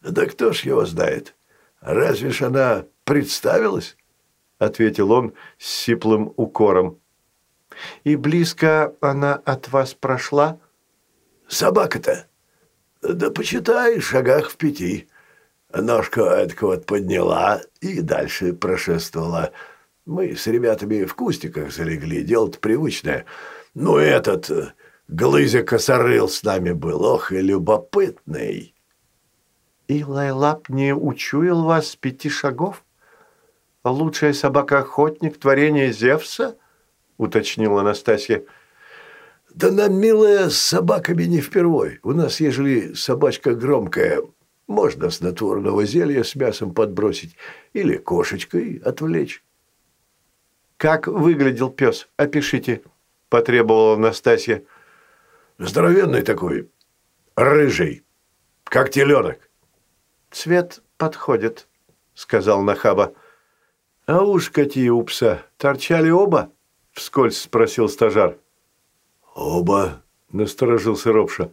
«Да кто ж его знает? Разве ж она представилась?» – ответил он с сиплым укором. «И близко она от вас прошла?» «Собака-то? Да почитай, шагах в пяти. Ножку эдко вот подняла и дальше прошествовала». Мы с ребятами в кустиках залегли, дело-то привычное. Ну, этот э, Глызя Косорыл с нами был, ох и любопытный. И Лайлап не учуял вас с пяти шагов? Лучшая собака-охотник творение Зевса? Уточнила Анастасия. Да нам, милая, с собаками не впервой. У нас, ежели собачка громкая, можно снотворного зелья с мясом подбросить или кошечкой отвлечь. «Как выглядел пес? Опишите», – потребовала Настасья. «Здоровенный такой, рыжий, как теленок». «Цвет подходит», – сказал Нахаба. «А уж какие у пса! Торчали оба?» – вскользь спросил стажар. «Оба?» – насторожился Ропша.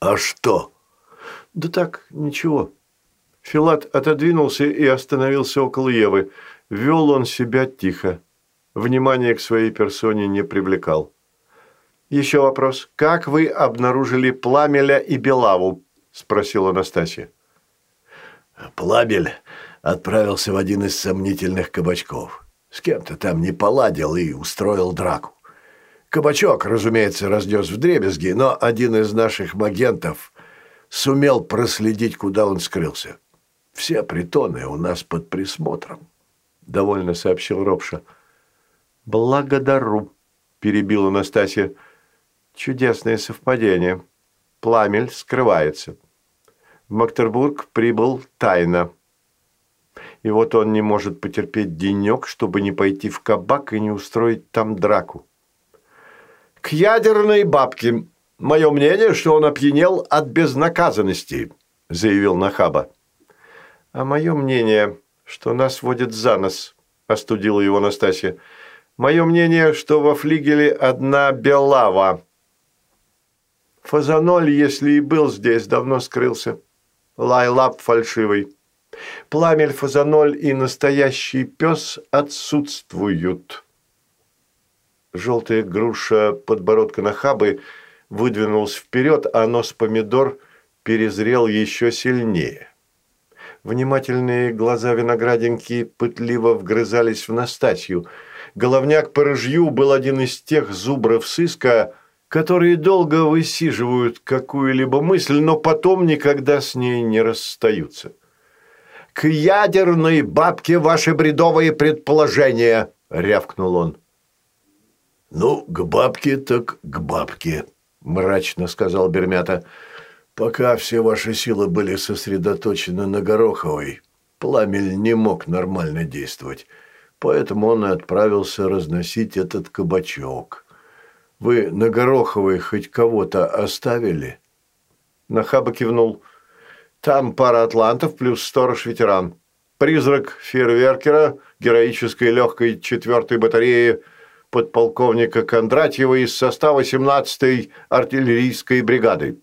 «А что?» «Да так, ничего». Филат отодвинулся и остановился около Евы. Вел он себя тихо внимания к своей персоне не привлекал. «Еще вопрос. Как вы обнаружили Пламеля и Белаву?» – спросила Анастасия. Пламель отправился в один из сомнительных кабачков. С кем-то там не поладил и устроил драку. Кабачок, разумеется, разнес в дребезги, но один из наших магентов сумел проследить, куда он скрылся. Все притоны у нас под присмотром, — довольно сообщил Ропша. — «Благодару», – перебила Настасья. «Чудесное совпадение. Пламель скрывается. В Мактербург прибыл тайно. И вот он не может потерпеть денек, чтобы не пойти в кабак и не устроить там драку. «К ядерной бабке. Мое мнение, что он опьянел от безнаказанности», – заявил Нахаба. «А мое мнение, что нас водит за нос», – остудила его Настасья. Мое мнение, что во флигеле одна белава. Фазаноль, если и был здесь, давно скрылся. Лайлап фальшивый. Пламель, фазаноль и настоящий пес отсутствуют. Желтая груша подбородка нахабы выдвинулась вперед, а нос помидор перезрел еще сильнее. Внимательные глаза виноградинки пытливо вгрызались в Настасью – Головняк по рыжью был один из тех зубров сыска, которые долго высиживают какую-либо мысль, но потом никогда с ней не расстаются. «К ядерной бабке ваши бредовые предположения!» – рявкнул он. «Ну, к бабке так к бабке», – мрачно сказал Бермята. «Пока все ваши силы были сосредоточены на Гороховой, Пламель не мог нормально действовать поэтому он и отправился разносить этот кабачок. Вы на Гороховой хоть кого-то оставили?» Нахаба кивнул. «Там пара атлантов плюс сторож-ветеран. Призрак фейерверкера героической легкой четвертой батареи подполковника Кондратьева из состава 17-й артиллерийской бригады.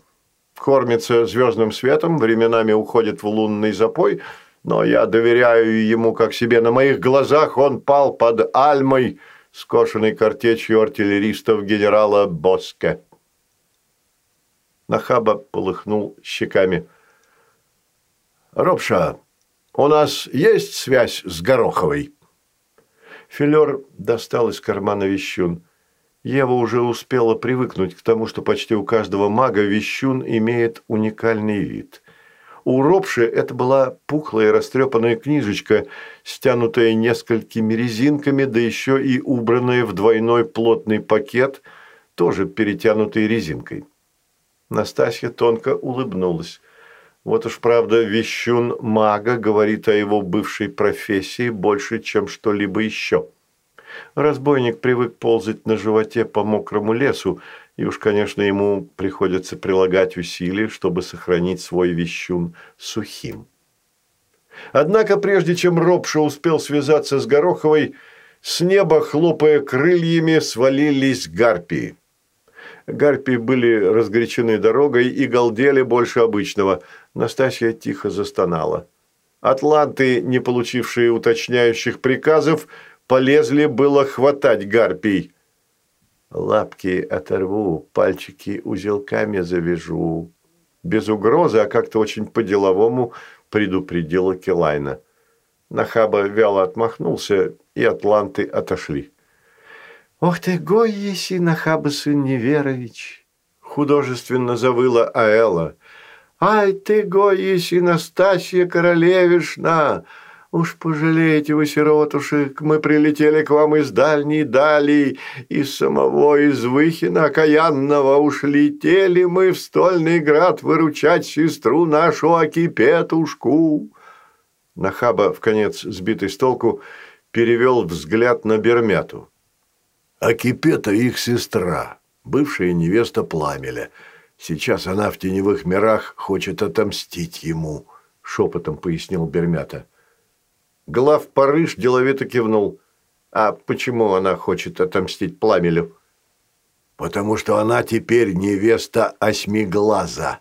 Кормится звездным светом, временами уходит в лунный запой – но я доверяю ему как себе. На моих глазах он пал под Альмой, скошенной картечью артиллеристов генерала Боске. Нахаба полыхнул щеками. «Робша, у нас есть связь с Гороховой?» Филер достал из кармана вещун. Ева уже успела привыкнуть к тому, что почти у каждого мага вещун имеет уникальный вид – У Ропши это была пухлая растрепанная книжечка, стянутая несколькими резинками, да еще и убранная в двойной плотный пакет, тоже перетянутый резинкой. Настасья тонко улыбнулась. Вот уж правда, вещун мага говорит о его бывшей профессии больше, чем что-либо еще. Разбойник привык ползать на животе по мокрому лесу, и уж, конечно, ему приходится прилагать усилия, чтобы сохранить свой вещун сухим. Однако, прежде чем Робша успел связаться с Гороховой, с неба, хлопая крыльями, свалились гарпии. Гарпии были разгорячены дорогой и галдели больше обычного. Настасья тихо застонала. Атланты, не получившие уточняющих приказов, полезли было хватать гарпий. Лапки оторву, пальчики узелками завяжу. Без угрозы, а как-то очень по-деловому предупредила Келайна. Нахаба вяло отмахнулся, и атланты отошли. «Ох ты, гой еси, Нахаба сын Неверович!» Художественно завыла Аэла. «Ай ты, гой еси, Настасья Королевишна!» Уж пожалеете вы, сиротушек, мы прилетели к вам из дальней дали, из самого Извыхина окаянного уж летели мы в стольный град выручать сестру нашу Акипетушку». Нахаба, в конец сбитый с толку, перевел взгляд на Бермяту. «Акипета их сестра, бывшая невеста Пламеля. Сейчас она в теневых мирах хочет отомстить ему», – шепотом пояснил Бермята. Глав Парыш деловито кивнул. А почему она хочет отомстить Пламелю? Потому что она теперь невеста Осьмиглаза.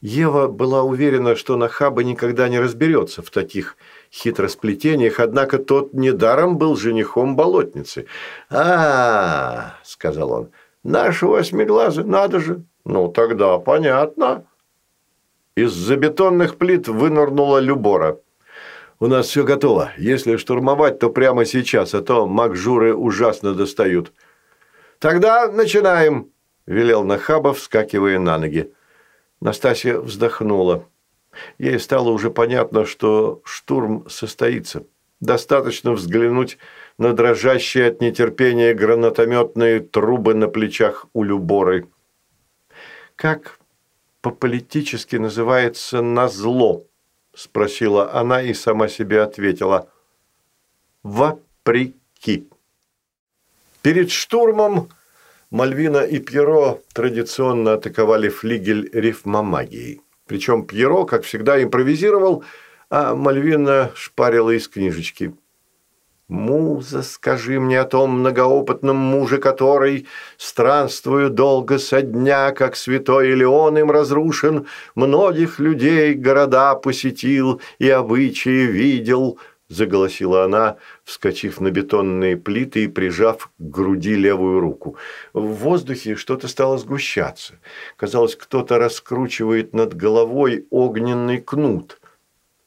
Ева была уверена, что Нахаба никогда не разберется в таких хитросплетениях, однако тот недаром был женихом болотницы. а, -а, -а сказал он, – «нашего Осьмиглаза, надо же». «Ну, тогда понятно». Из-за бетонных плит вынырнула Любора – у нас все готово. Если штурмовать, то прямо сейчас, а то макжуры ужасно достают. Тогда начинаем, велел Нахабов, вскакивая на ноги. Настасья вздохнула. Ей стало уже понятно, что штурм состоится. Достаточно взглянуть на дрожащие от нетерпения гранатометные трубы на плечах у Люборы. Как по-политически называется «назло»? – спросила она и сама себе ответила. «Вопреки». Перед штурмом Мальвина и Пьеро традиционно атаковали флигель рифмомагией. Причем Пьеро, как всегда, импровизировал, а Мальвина шпарила из книжечки – Муза, скажи мне о том многоопытном муже, который, странствуя долго со дня, как святой Илеон им разрушен, многих людей города посетил и обычаи видел, заголосила она, вскочив на бетонные плиты и прижав к груди левую руку. В воздухе что-то стало сгущаться. Казалось, кто-то раскручивает над головой огненный кнут.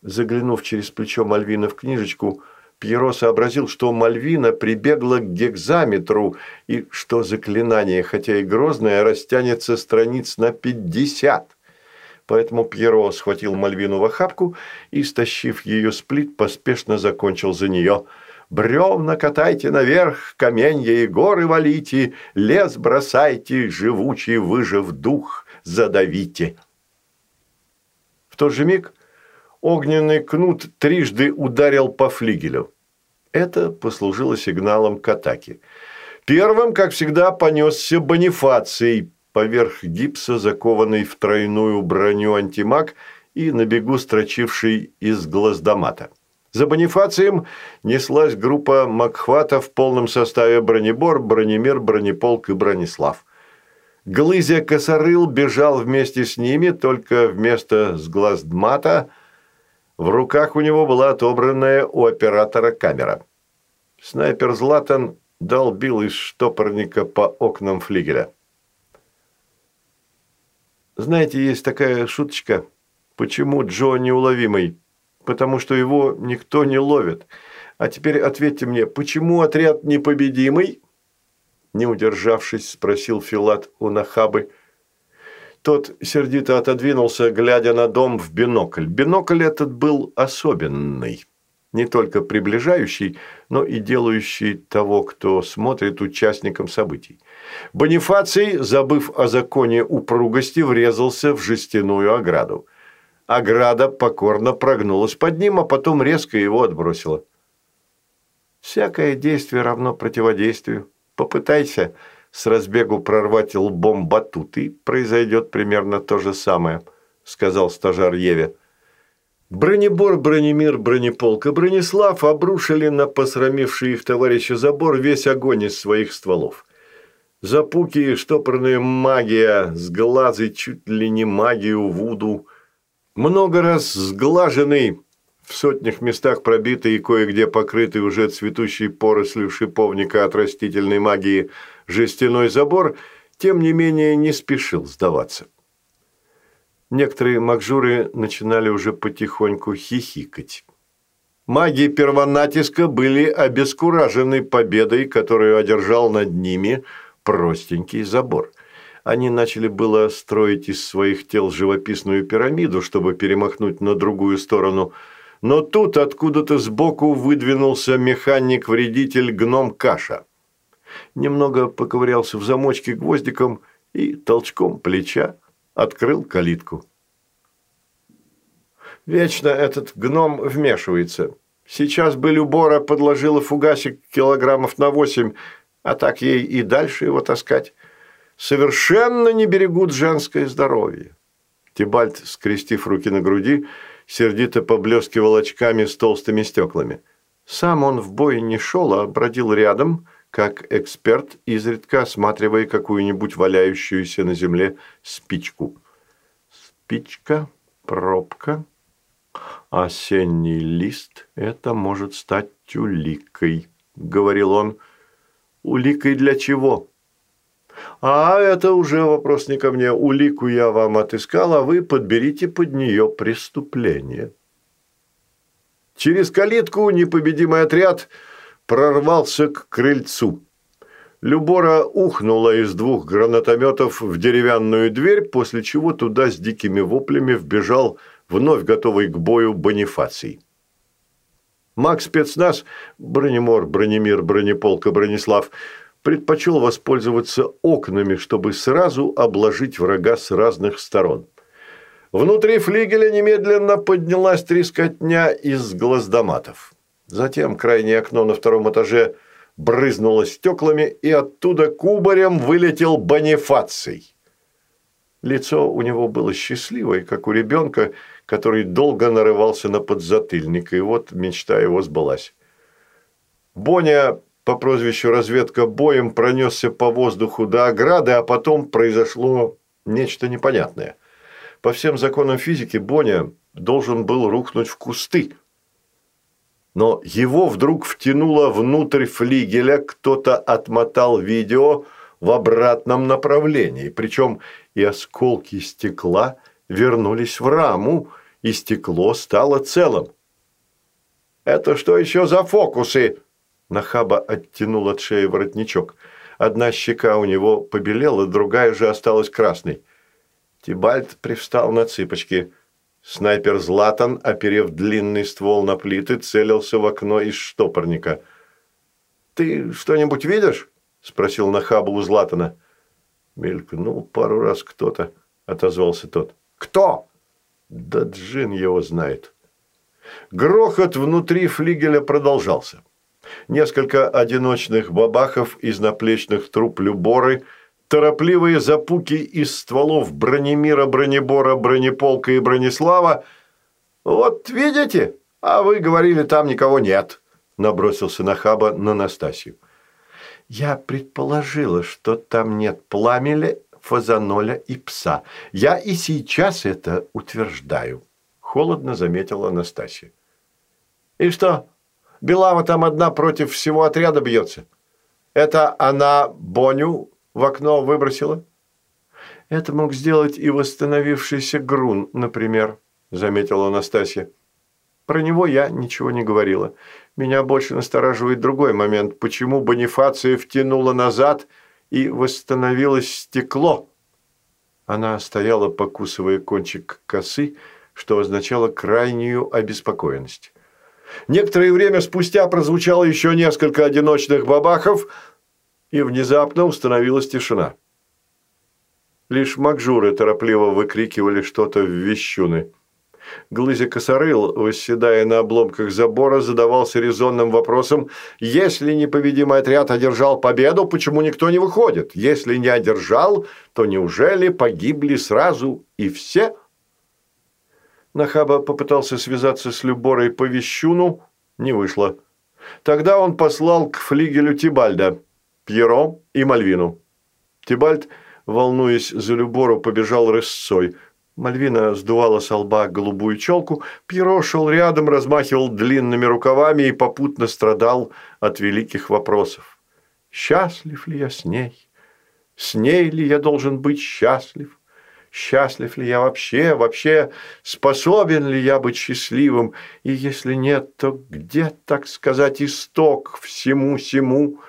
Заглянув через плечо Мальвина в книжечку, Пьеро сообразил, что Мальвина прибегла к гекзаметру и что заклинание, хотя и грозное, растянется страниц на пятьдесят. Поэтому Пьеро схватил Мальвину в охапку и, стащив ее с плит, поспешно закончил за нее. «Бревна катайте наверх, каменья и горы валите, лес бросайте, живучий выжив дух, задавите». В тот же миг огненный кнут трижды ударил по флигелю. Это послужило сигналом к атаке. Первым, как всегда, понесся Бонифаций, поверх гипса, закованный в тройную броню антимаг и на бегу строчивший из глаздомата. За Бонифацием неслась группа Макхвата в полном составе бронебор, бронемир, бронеполк и бронислав. Глызя Косорыл бежал вместе с ними, только вместо с глаздмата в руках у него была отобранная у оператора камера. Снайпер Златан долбил из штопорника по окнам флигеля. Знаете, есть такая шуточка. Почему Джо неуловимый? Потому что его никто не ловит. А теперь ответьте мне, почему отряд непобедимый? Не удержавшись, спросил Филат у Нахабы. Тот сердито отодвинулся, глядя на дом в бинокль. Бинокль этот был особенный. Не только приближающий, но и делающий того, кто смотрит участником событий. Бонифаций, забыв о законе упругости, врезался в жестяную ограду. Ограда покорно прогнулась под ним, а потом резко его отбросила. Всякое действие равно противодействию. Попытайся с разбегу прорвать лбом батут, и произойдет примерно то же самое, сказал стажар Еве. Бронебор, бронемир, бронеполк и Бронислав обрушили на посрамивший их товарища забор весь огонь из своих стволов. Запуки и штопорная магия, сглазы чуть ли не магию Вуду, много раз сглаженный, в сотнях местах пробитый и кое-где покрытый уже цветущей порослью шиповника от растительной магии жестяной забор, тем не менее не спешил сдаваться. Некоторые макжуры начинали уже потихоньку хихикать. Маги первонатиска были обескуражены победой, которую одержал над ними простенький забор. Они начали было строить из своих тел живописную пирамиду, чтобы перемахнуть на другую сторону – но тут откуда-то сбоку выдвинулся механик-вредитель гном Каша. Немного поковырялся в замочке гвоздиком и толчком плеча открыл калитку. Вечно этот гном вмешивается. Сейчас бы Любора подложила фугасик килограммов на восемь, а так ей и дальше его таскать. Совершенно не берегут женское здоровье. Тибальт, скрестив руки на груди, сердито поблескивал очками с толстыми стеклами. Сам он в бой не шел, а бродил рядом, как эксперт, изредка осматривая какую-нибудь валяющуюся на земле спичку. Спичка, пробка, осенний лист – это может стать уликой, говорил он. Уликой для чего? А это уже вопрос не ко мне. Улику я вам отыскал, а вы подберите под нее преступление. Через калитку непобедимый отряд прорвался к крыльцу. Любора ухнула из двух гранатометов в деревянную дверь, после чего туда с дикими воплями вбежал вновь готовый к бою Бонифаций. Макс спецназ, бронемор, бронемир, бронеполка, Бронислав – предпочел воспользоваться окнами, чтобы сразу обложить врага с разных сторон. Внутри флигеля немедленно поднялась трескотня из глаздоматов. Затем крайнее окно на втором этаже брызнуло стеклами, и оттуда кубарем вылетел Бонифаций. Лицо у него было счастливое, как у ребенка, который долго нарывался на подзатыльник, и вот мечта его сбылась. Боня по прозвищу «Разведка боем» пронесся по воздуху до ограды, а потом произошло нечто непонятное. По всем законам физики Боня должен был рухнуть в кусты. Но его вдруг втянуло внутрь флигеля, кто-то отмотал видео в обратном направлении, причем и осколки стекла вернулись в раму, и стекло стало целым. «Это что еще за фокусы?» Нахаба оттянул от шеи воротничок. Одна щека у него побелела, другая же осталась красной. Тибальт привстал на цыпочки. Снайпер Златан, оперев длинный ствол на плиты, целился в окно из штопорника. «Ты что-нибудь видишь?» – спросил Нахаба у Златана. «Мелькнул пару раз кто-то», – отозвался тот. «Кто?» «Да Джин его знает». Грохот внутри флигеля продолжался несколько одиночных бабахов из наплечных труб Люборы, торопливые запуки из стволов Бронемира, Бронебора, Бронеполка и Бронислава. «Вот видите, а вы говорили, там никого нет», – набросился Нахаба на Настасью. «Я предположила, что там нет пламеля, фазаноля и пса. Я и сейчас это утверждаю», – холодно заметила Настасья. «И что, Белава там одна против всего отряда бьется. Это она Боню в окно выбросила? Это мог сделать и восстановившийся Грун, например, заметила Анастасия. Про него я ничего не говорила. Меня больше настораживает другой момент. Почему Бонифация втянула назад и восстановилось стекло? Она стояла, покусывая кончик косы, что означало крайнюю обеспокоенность. Некоторое время спустя прозвучало еще несколько одиночных бабахов, и внезапно установилась тишина. Лишь макжуры торопливо выкрикивали что-то в вещуны. Глызя Косорыл, восседая на обломках забора, задавался резонным вопросом, если непобедимый отряд одержал победу, почему никто не выходит? Если не одержал, то неужели погибли сразу и все? Нахаба попытался связаться с Люборой по вещуну, не вышло. Тогда он послал к флигелю Тибальда, Пьеро и Мальвину. Тибальд, волнуясь за Любору, побежал рысцой – Мальвина сдувала с лба голубую челку, Пьеро шел рядом, размахивал длинными рукавами и попутно страдал от великих вопросов. «Счастлив ли я с ней? С ней ли я должен быть счастлив? Счастлив ли я вообще? Вообще способен ли я быть счастливым? И если нет, то где, так сказать, исток всему-сему?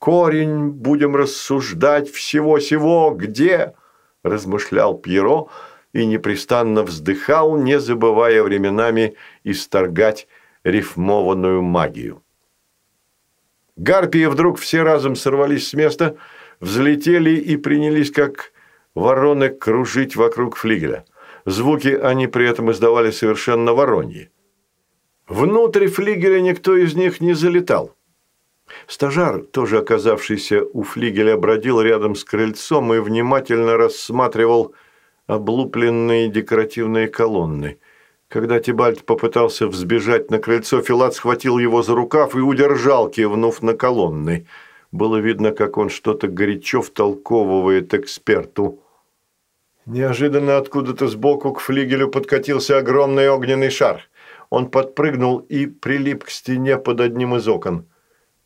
Корень, будем рассуждать, всего-сего, где?» – размышлял Пьеро – и непрестанно вздыхал, не забывая временами исторгать рифмованную магию. Гарпии вдруг все разом сорвались с места, взлетели и принялись, как вороны, кружить вокруг флигеля. Звуки они при этом издавали совершенно вороньи. Внутрь флигеля никто из них не залетал. Стажар, тоже оказавшийся у флигеля, бродил рядом с крыльцом и внимательно рассматривал облупленные декоративные колонны. Когда Тибальт попытался взбежать на крыльцо, Филат схватил его за рукав и удержал, кивнув на колонны. Было видно, как он что-то горячо втолковывает эксперту. Неожиданно откуда-то сбоку к флигелю подкатился огромный огненный шар. Он подпрыгнул и прилип к стене под одним из окон.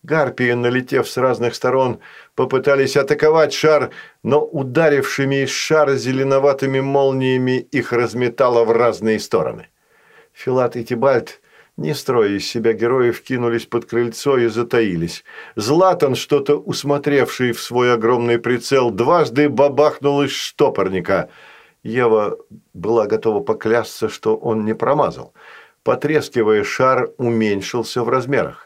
Гарпии, налетев с разных сторон, попытались атаковать шар, но ударившими из шара зеленоватыми молниями их разметало в разные стороны. Филат и Тибальт, не строя из себя героев, кинулись под крыльцо и затаились. Златан, что-то усмотревший в свой огромный прицел, дважды бабахнул из штопорника. Ева была готова поклясться, что он не промазал. Потрескивая, шар уменьшился в размерах.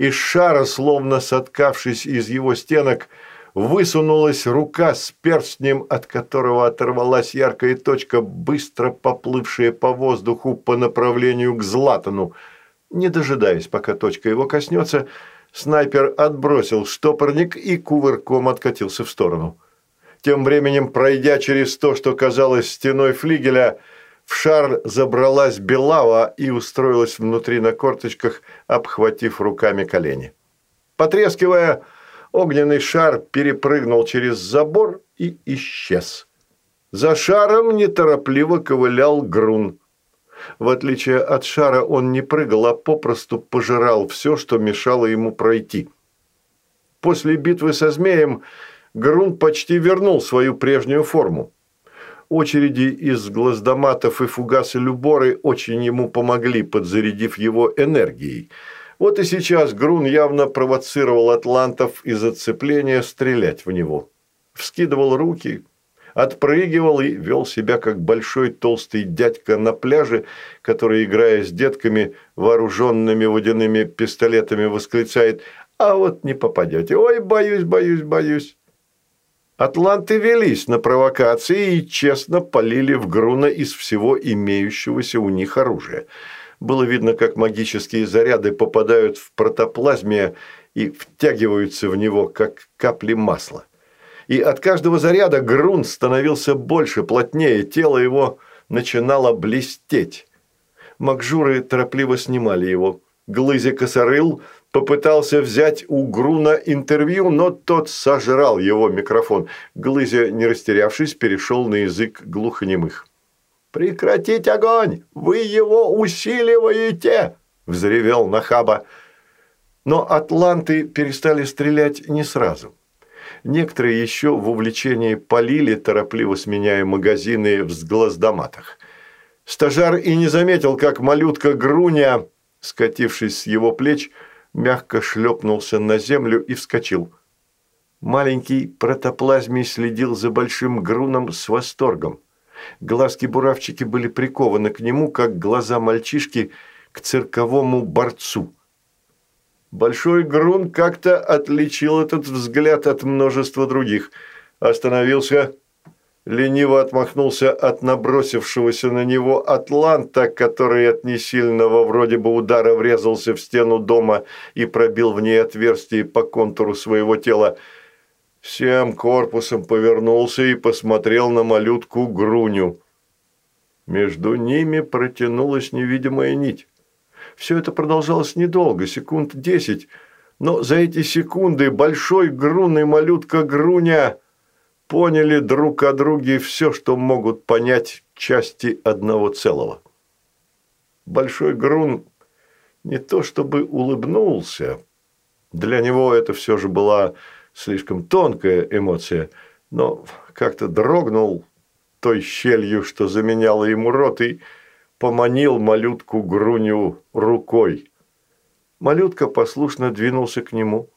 Из шара, словно соткавшись из его стенок, высунулась рука с перстнем, от которого оторвалась яркая точка, быстро поплывшая по воздуху по направлению к Златану. Не дожидаясь, пока точка его коснется, снайпер отбросил штопорник и кувырком откатился в сторону. Тем временем, пройдя через то, что казалось стеной флигеля, в шар забралась Белава и устроилась внутри на корточках, обхватив руками колени. Потрескивая, огненный шар перепрыгнул через забор и исчез. За шаром неторопливо ковылял Грун. В отличие от шара он не прыгал, а попросту пожирал все, что мешало ему пройти. После битвы со змеем Грун почти вернул свою прежнюю форму. Очереди из глаздоматов и фугасы Люборы очень ему помогли, подзарядив его энергией. Вот и сейчас Грун явно провоцировал атлантов из зацепления стрелять в него. Вскидывал руки, отпрыгивал и вел себя как большой толстый дядька на пляже, который, играя с детками, вооруженными водяными пистолетами, восклицает «А вот не попадете! Ой, боюсь, боюсь, боюсь!» Атланты велись на провокации и честно полили в Груна из всего имеющегося у них оружия. Было видно, как магические заряды попадают в протоплазмия и втягиваются в него, как капли масла. И от каждого заряда Грун становился больше, плотнее, тело его начинало блестеть. Макжуры торопливо снимали его. Глызя косорыл – попытался взять у Груна интервью, но тот сожрал его микрофон. Глызя, не растерявшись, перешел на язык глухонемых. «Прекратить огонь! Вы его усиливаете!» – взревел Нахаба. Но атланты перестали стрелять не сразу. Некоторые еще в увлечении полили, торопливо сменяя магазины в сглаздоматах. Стажар и не заметил, как малютка Груня, скатившись с его плеч, – мягко шлепнулся на землю и вскочил. Маленький протоплазмий следил за большим груном с восторгом. Глазки-буравчики были прикованы к нему, как глаза мальчишки к цирковому борцу. Большой грун как-то отличил этот взгляд от множества других. Остановился, лениво отмахнулся от набросившегося на него атланта, который от несильного вроде бы удара врезался в стену дома и пробил в ней отверстие по контуру своего тела. Всем корпусом повернулся и посмотрел на малютку Груню. Между ними протянулась невидимая нить. Все это продолжалось недолго, секунд десять, но за эти секунды большой Грун и малютка Груня поняли друг о друге все, что могут понять части одного целого. Большой Грун не то чтобы улыбнулся, для него это все же была слишком тонкая эмоция, но как-то дрогнул той щелью, что заменяла ему рот, и поманил малютку Груню рукой. Малютка послушно двинулся к нему,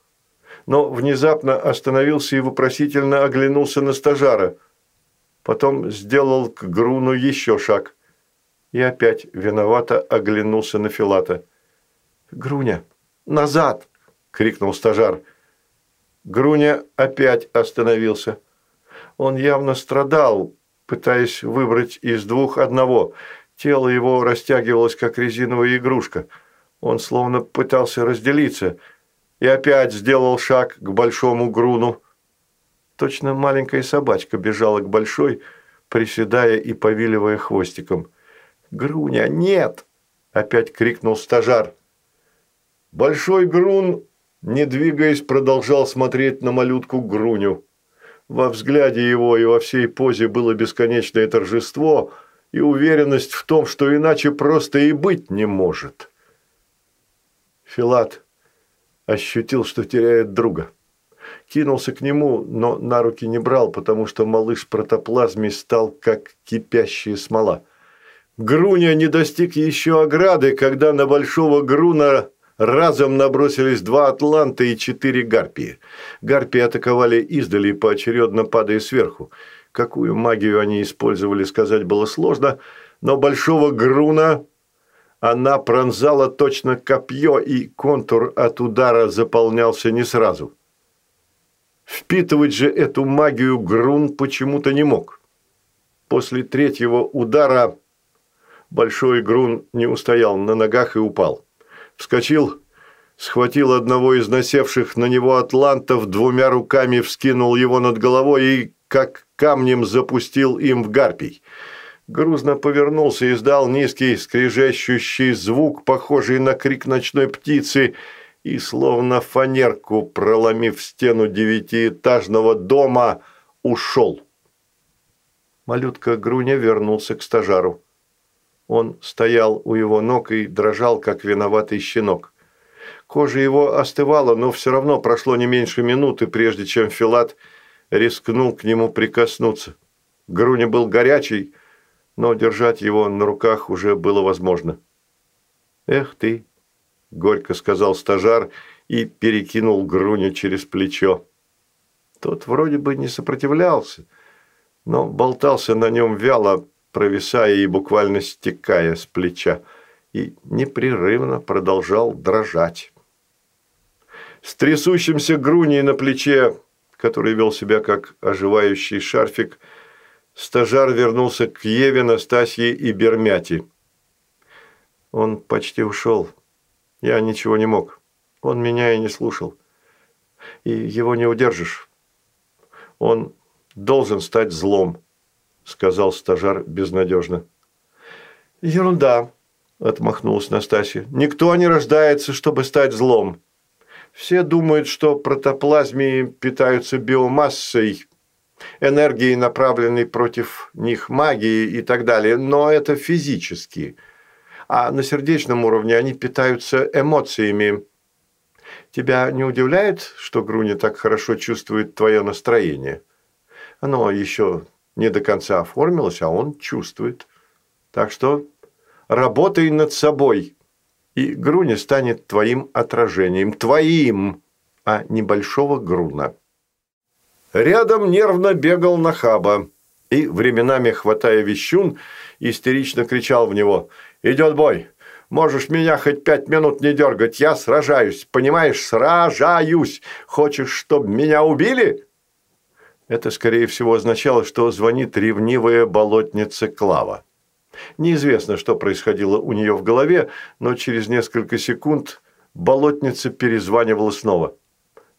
но внезапно остановился и вопросительно оглянулся на стажара. Потом сделал к Груну еще шаг и опять виновато оглянулся на Филата. «Груня, назад!» – крикнул стажар – Груня опять остановился. Он явно страдал, пытаясь выбрать из двух одного. Тело его растягивалось, как резиновая игрушка. Он словно пытался разделиться и опять сделал шаг к большому груну. Точно маленькая собачка бежала к большой, приседая и повиливая хвостиком. «Груня, нет!» – опять крикнул стажар. Большой грун не двигаясь, продолжал смотреть на малютку Груню. Во взгляде его и во всей позе было бесконечное торжество и уверенность в том, что иначе просто и быть не может. Филат ощутил, что теряет друга. Кинулся к нему, но на руки не брал, потому что малыш протоплазмий стал как кипящая смола. Груня не достиг еще ограды, когда на большого Груна Разом набросились два атланта и четыре гарпии. Гарпии атаковали издали, поочередно падая сверху. Какую магию они использовали, сказать было сложно, но большого груна она пронзала точно копье, и контур от удара заполнялся не сразу. Впитывать же эту магию Грун почему-то не мог. После третьего удара Большой Грун не устоял на ногах и упал вскочил, схватил одного из насевших на него атлантов, двумя руками вскинул его над головой и, как камнем, запустил им в гарпий. Грузно повернулся и издал низкий скрежещущий звук, похожий на крик ночной птицы, и, словно фанерку, проломив стену девятиэтажного дома, ушел. Малютка Груня вернулся к стажару. Он стоял у его ног и дрожал, как виноватый щенок. Кожа его остывала, но все равно прошло не меньше минуты, прежде чем Филат рискнул к нему прикоснуться. Груня был горячий, но держать его на руках уже было возможно. «Эх ты!» – горько сказал стажар и перекинул Груню через плечо. Тот вроде бы не сопротивлялся, но болтался на нем вяло, провисая и буквально стекая с плеча, и непрерывно продолжал дрожать. С трясущимся груней на плече, который вел себя как оживающий шарфик, стажар вернулся к Еве, Настасье и Бермяти. Он почти ушел. Я ничего не мог. Он меня и не слушал. И его не удержишь. Он должен стать злом. – сказал стажар безнадежно. «Ерунда», – отмахнулась Настасья. «Никто не рождается, чтобы стать злом. Все думают, что протоплазмии питаются биомассой, энергией, направленной против них магии и так далее, но это физически. А на сердечном уровне они питаются эмоциями. Тебя не удивляет, что Груни так хорошо чувствует твое настроение? Оно еще не до конца оформилось, а он чувствует. Так что работай над собой, и Груня станет твоим отражением, твоим, а небольшого Груна. Рядом нервно бегал Нахаба и, временами хватая вещун, истерично кричал в него «Идет бой! Можешь меня хоть пять минут не дергать, я сражаюсь, понимаешь, сражаюсь! Хочешь, чтобы меня убили?» Это, скорее всего, означало, что звонит ревнивая болотница Клава. Неизвестно, что происходило у нее в голове, но через несколько секунд болотница перезванивала снова.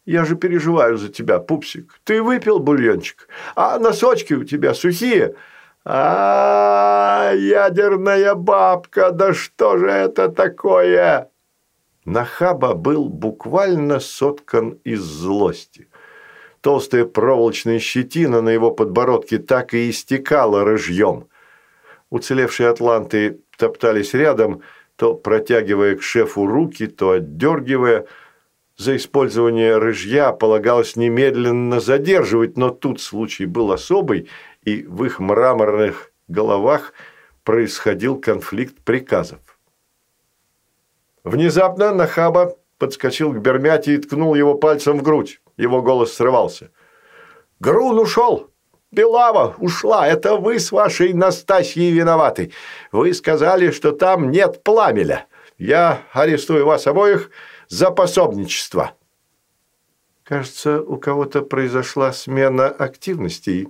«Я же переживаю за тебя, пупсик. Ты выпил бульончик, а носочки у тебя сухие. А, -а, -а ядерная бабка, да что же это такое?» Нахаба был буквально соткан из злости. Толстая проволочная щетина на его подбородке так и истекала рыжьем. Уцелевшие атланты топтались рядом, то протягивая к шефу руки, то отдергивая. За использование рыжья полагалось немедленно задерживать, но тут случай был особый, и в их мраморных головах происходил конфликт приказов. Внезапно Нахаба подскочил к Бермяти и ткнул его пальцем в грудь. Его голос срывался. «Грун ушел! Белава ушла! Это вы с вашей Настасьей виноваты! Вы сказали, что там нет пламеля! Я арестую вас обоих за пособничество!» Кажется, у кого-то произошла смена активностей.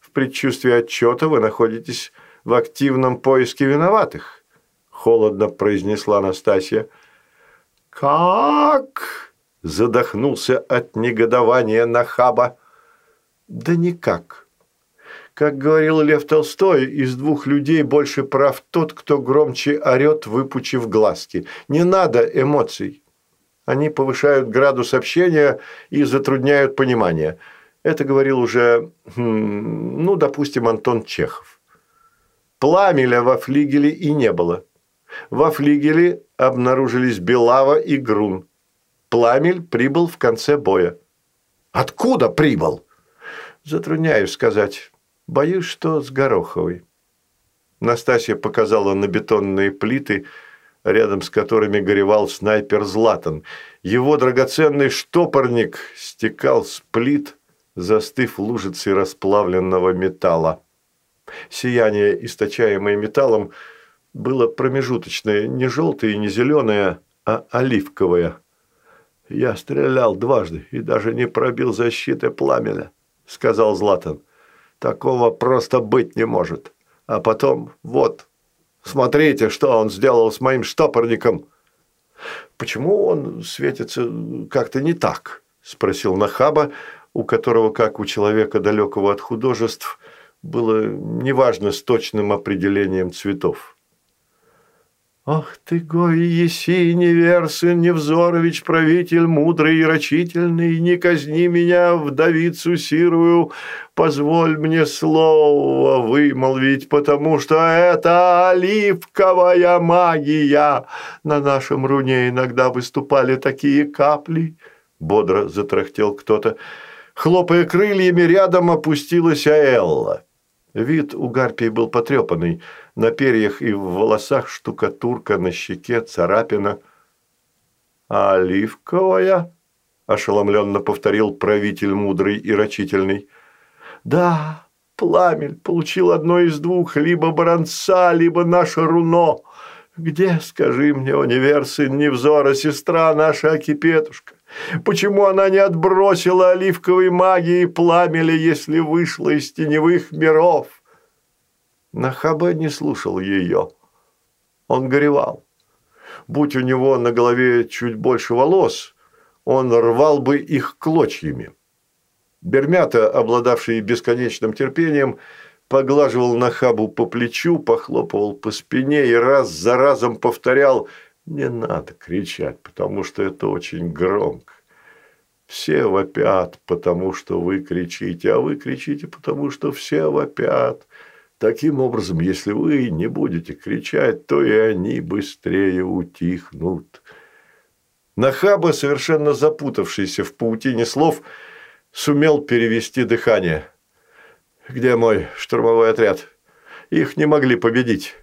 В предчувствии отчета вы находитесь в активном поиске виноватых, холодно произнесла Настасья. «Как?» – задохнулся от негодования Нахаба. «Да никак. Как говорил Лев Толстой, из двух людей больше прав тот, кто громче орет, выпучив глазки. Не надо эмоций. Они повышают градус общения и затрудняют понимание. Это говорил уже, хм, ну, допустим, Антон Чехов. Пламеля во флигеле и не было. Во флигеле обнаружились Белава и Грун. Пламель прибыл в конце боя. Откуда прибыл? Затрудняюсь сказать. Боюсь, что с Гороховой. Настасья показала на бетонные плиты, рядом с которыми горевал снайпер Златан. Его драгоценный штопорник стекал с плит, застыв лужицей расплавленного металла. Сияние, источаемое металлом, было промежуточное, не желтое и не зеленое, а оливковое. «Я стрелял дважды и даже не пробил защиты пламеля», – сказал Златан. «Такого просто быть не может. А потом, вот, смотрите, что он сделал с моим штопорником». «Почему он светится как-то не так?» – спросил Нахаба, у которого, как у человека далекого от художеств, было неважно с точным определением цветов. Ах ты, гой, еси, неверсын, Невзорович, правитель мудрый и рачительный, не казни меня, вдовицу сирую, позволь мне слово вымолвить, потому что это оливковая магия. На нашем руне иногда выступали такие капли, бодро затрахтел кто-то. Хлопая крыльями, рядом опустилась Аэлла. Вид у гарпии был потрепанный – на перьях и в волосах штукатурка, на щеке царапина. «А оливковая?» – ошеломленно повторил правитель мудрый и рачительный. «Да, пламель получил одно из двух, либо баранца, либо наше руно. Где, скажи мне, универсы, невзора, сестра наша Акипетушка? Почему она не отбросила оливковой магии пламеля, если вышла из теневых миров?» Нахаба не слушал ее. Он горевал. Будь у него на голове чуть больше волос, он рвал бы их клочьями. Бермята, обладавший бесконечным терпением, поглаживал Нахабу по плечу, похлопывал по спине и раз за разом повторял «Не надо кричать, потому что это очень громко. Все вопят, потому что вы кричите, а вы кричите, потому что все вопят». Таким образом, если вы не будете кричать, то и они быстрее утихнут. Нахаба, совершенно запутавшийся в паутине слов, сумел перевести дыхание. «Где мой штурмовой отряд? Их не могли победить.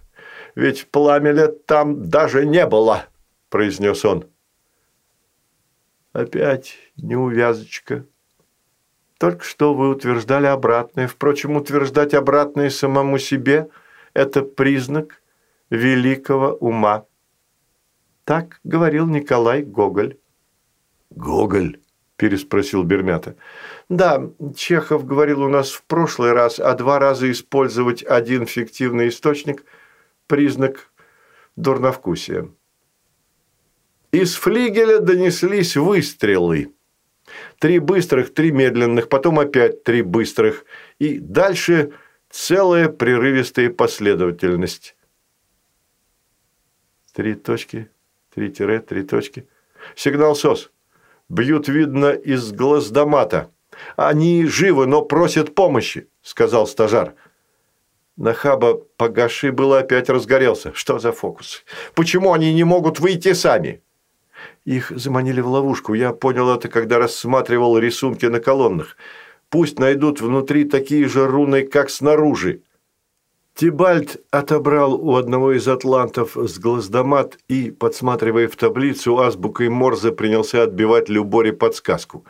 Ведь пламеля там даже не было», – произнес он. «Опять неувязочка», Только что вы утверждали обратное. Впрочем, утверждать обратное самому себе – это признак великого ума. Так говорил Николай Гоголь. «Гоголь?» – переспросил Бермята. Да, Чехов говорил у нас в прошлый раз, а два раза использовать один фиктивный источник – признак дурновкусия. Из флигеля донеслись выстрелы. Три быстрых, три медленных, потом опять три быстрых. И дальше целая прерывистая последовательность. Три точки, три тире, три точки. Сигнал СОС. Бьют, видно, из глаздомата. Они живы, но просят помощи, сказал стажар. Нахаба Пагаши было опять разгорелся. Что за фокус? Почему они не могут выйти сами? Их заманили в ловушку. Я понял это, когда рассматривал рисунки на колоннах. Пусть найдут внутри такие же руны, как снаружи. Тибальд отобрал у одного из атлантов с глаздомат и, подсматривая в таблицу, азбукой Морзе принялся отбивать Люборе подсказку.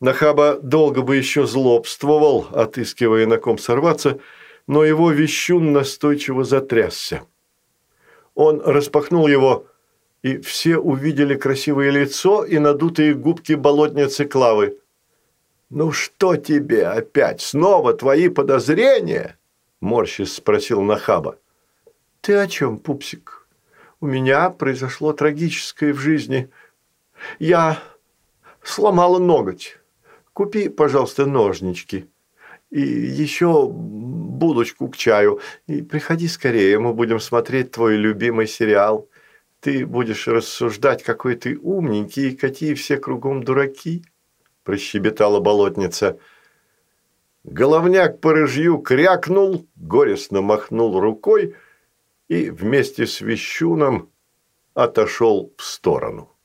Нахаба долго бы еще злобствовал, отыскивая на ком сорваться, но его вещун настойчиво затрясся. Он распахнул его и все увидели красивое лицо и надутые губки болотницы Клавы. «Ну что тебе опять? Снова твои подозрения?» – морщис спросил Нахаба. «Ты о чем, пупсик? У меня произошло трагическое в жизни. Я сломала ноготь. Купи, пожалуйста, ножнички. И еще булочку к чаю. И приходи скорее, мы будем смотреть твой любимый сериал» ты будешь рассуждать, какой ты умненький и какие все кругом дураки?» – прощебетала болотница. Головняк по рыжью крякнул, горестно махнул рукой и вместе с Вещуном отошел в сторону.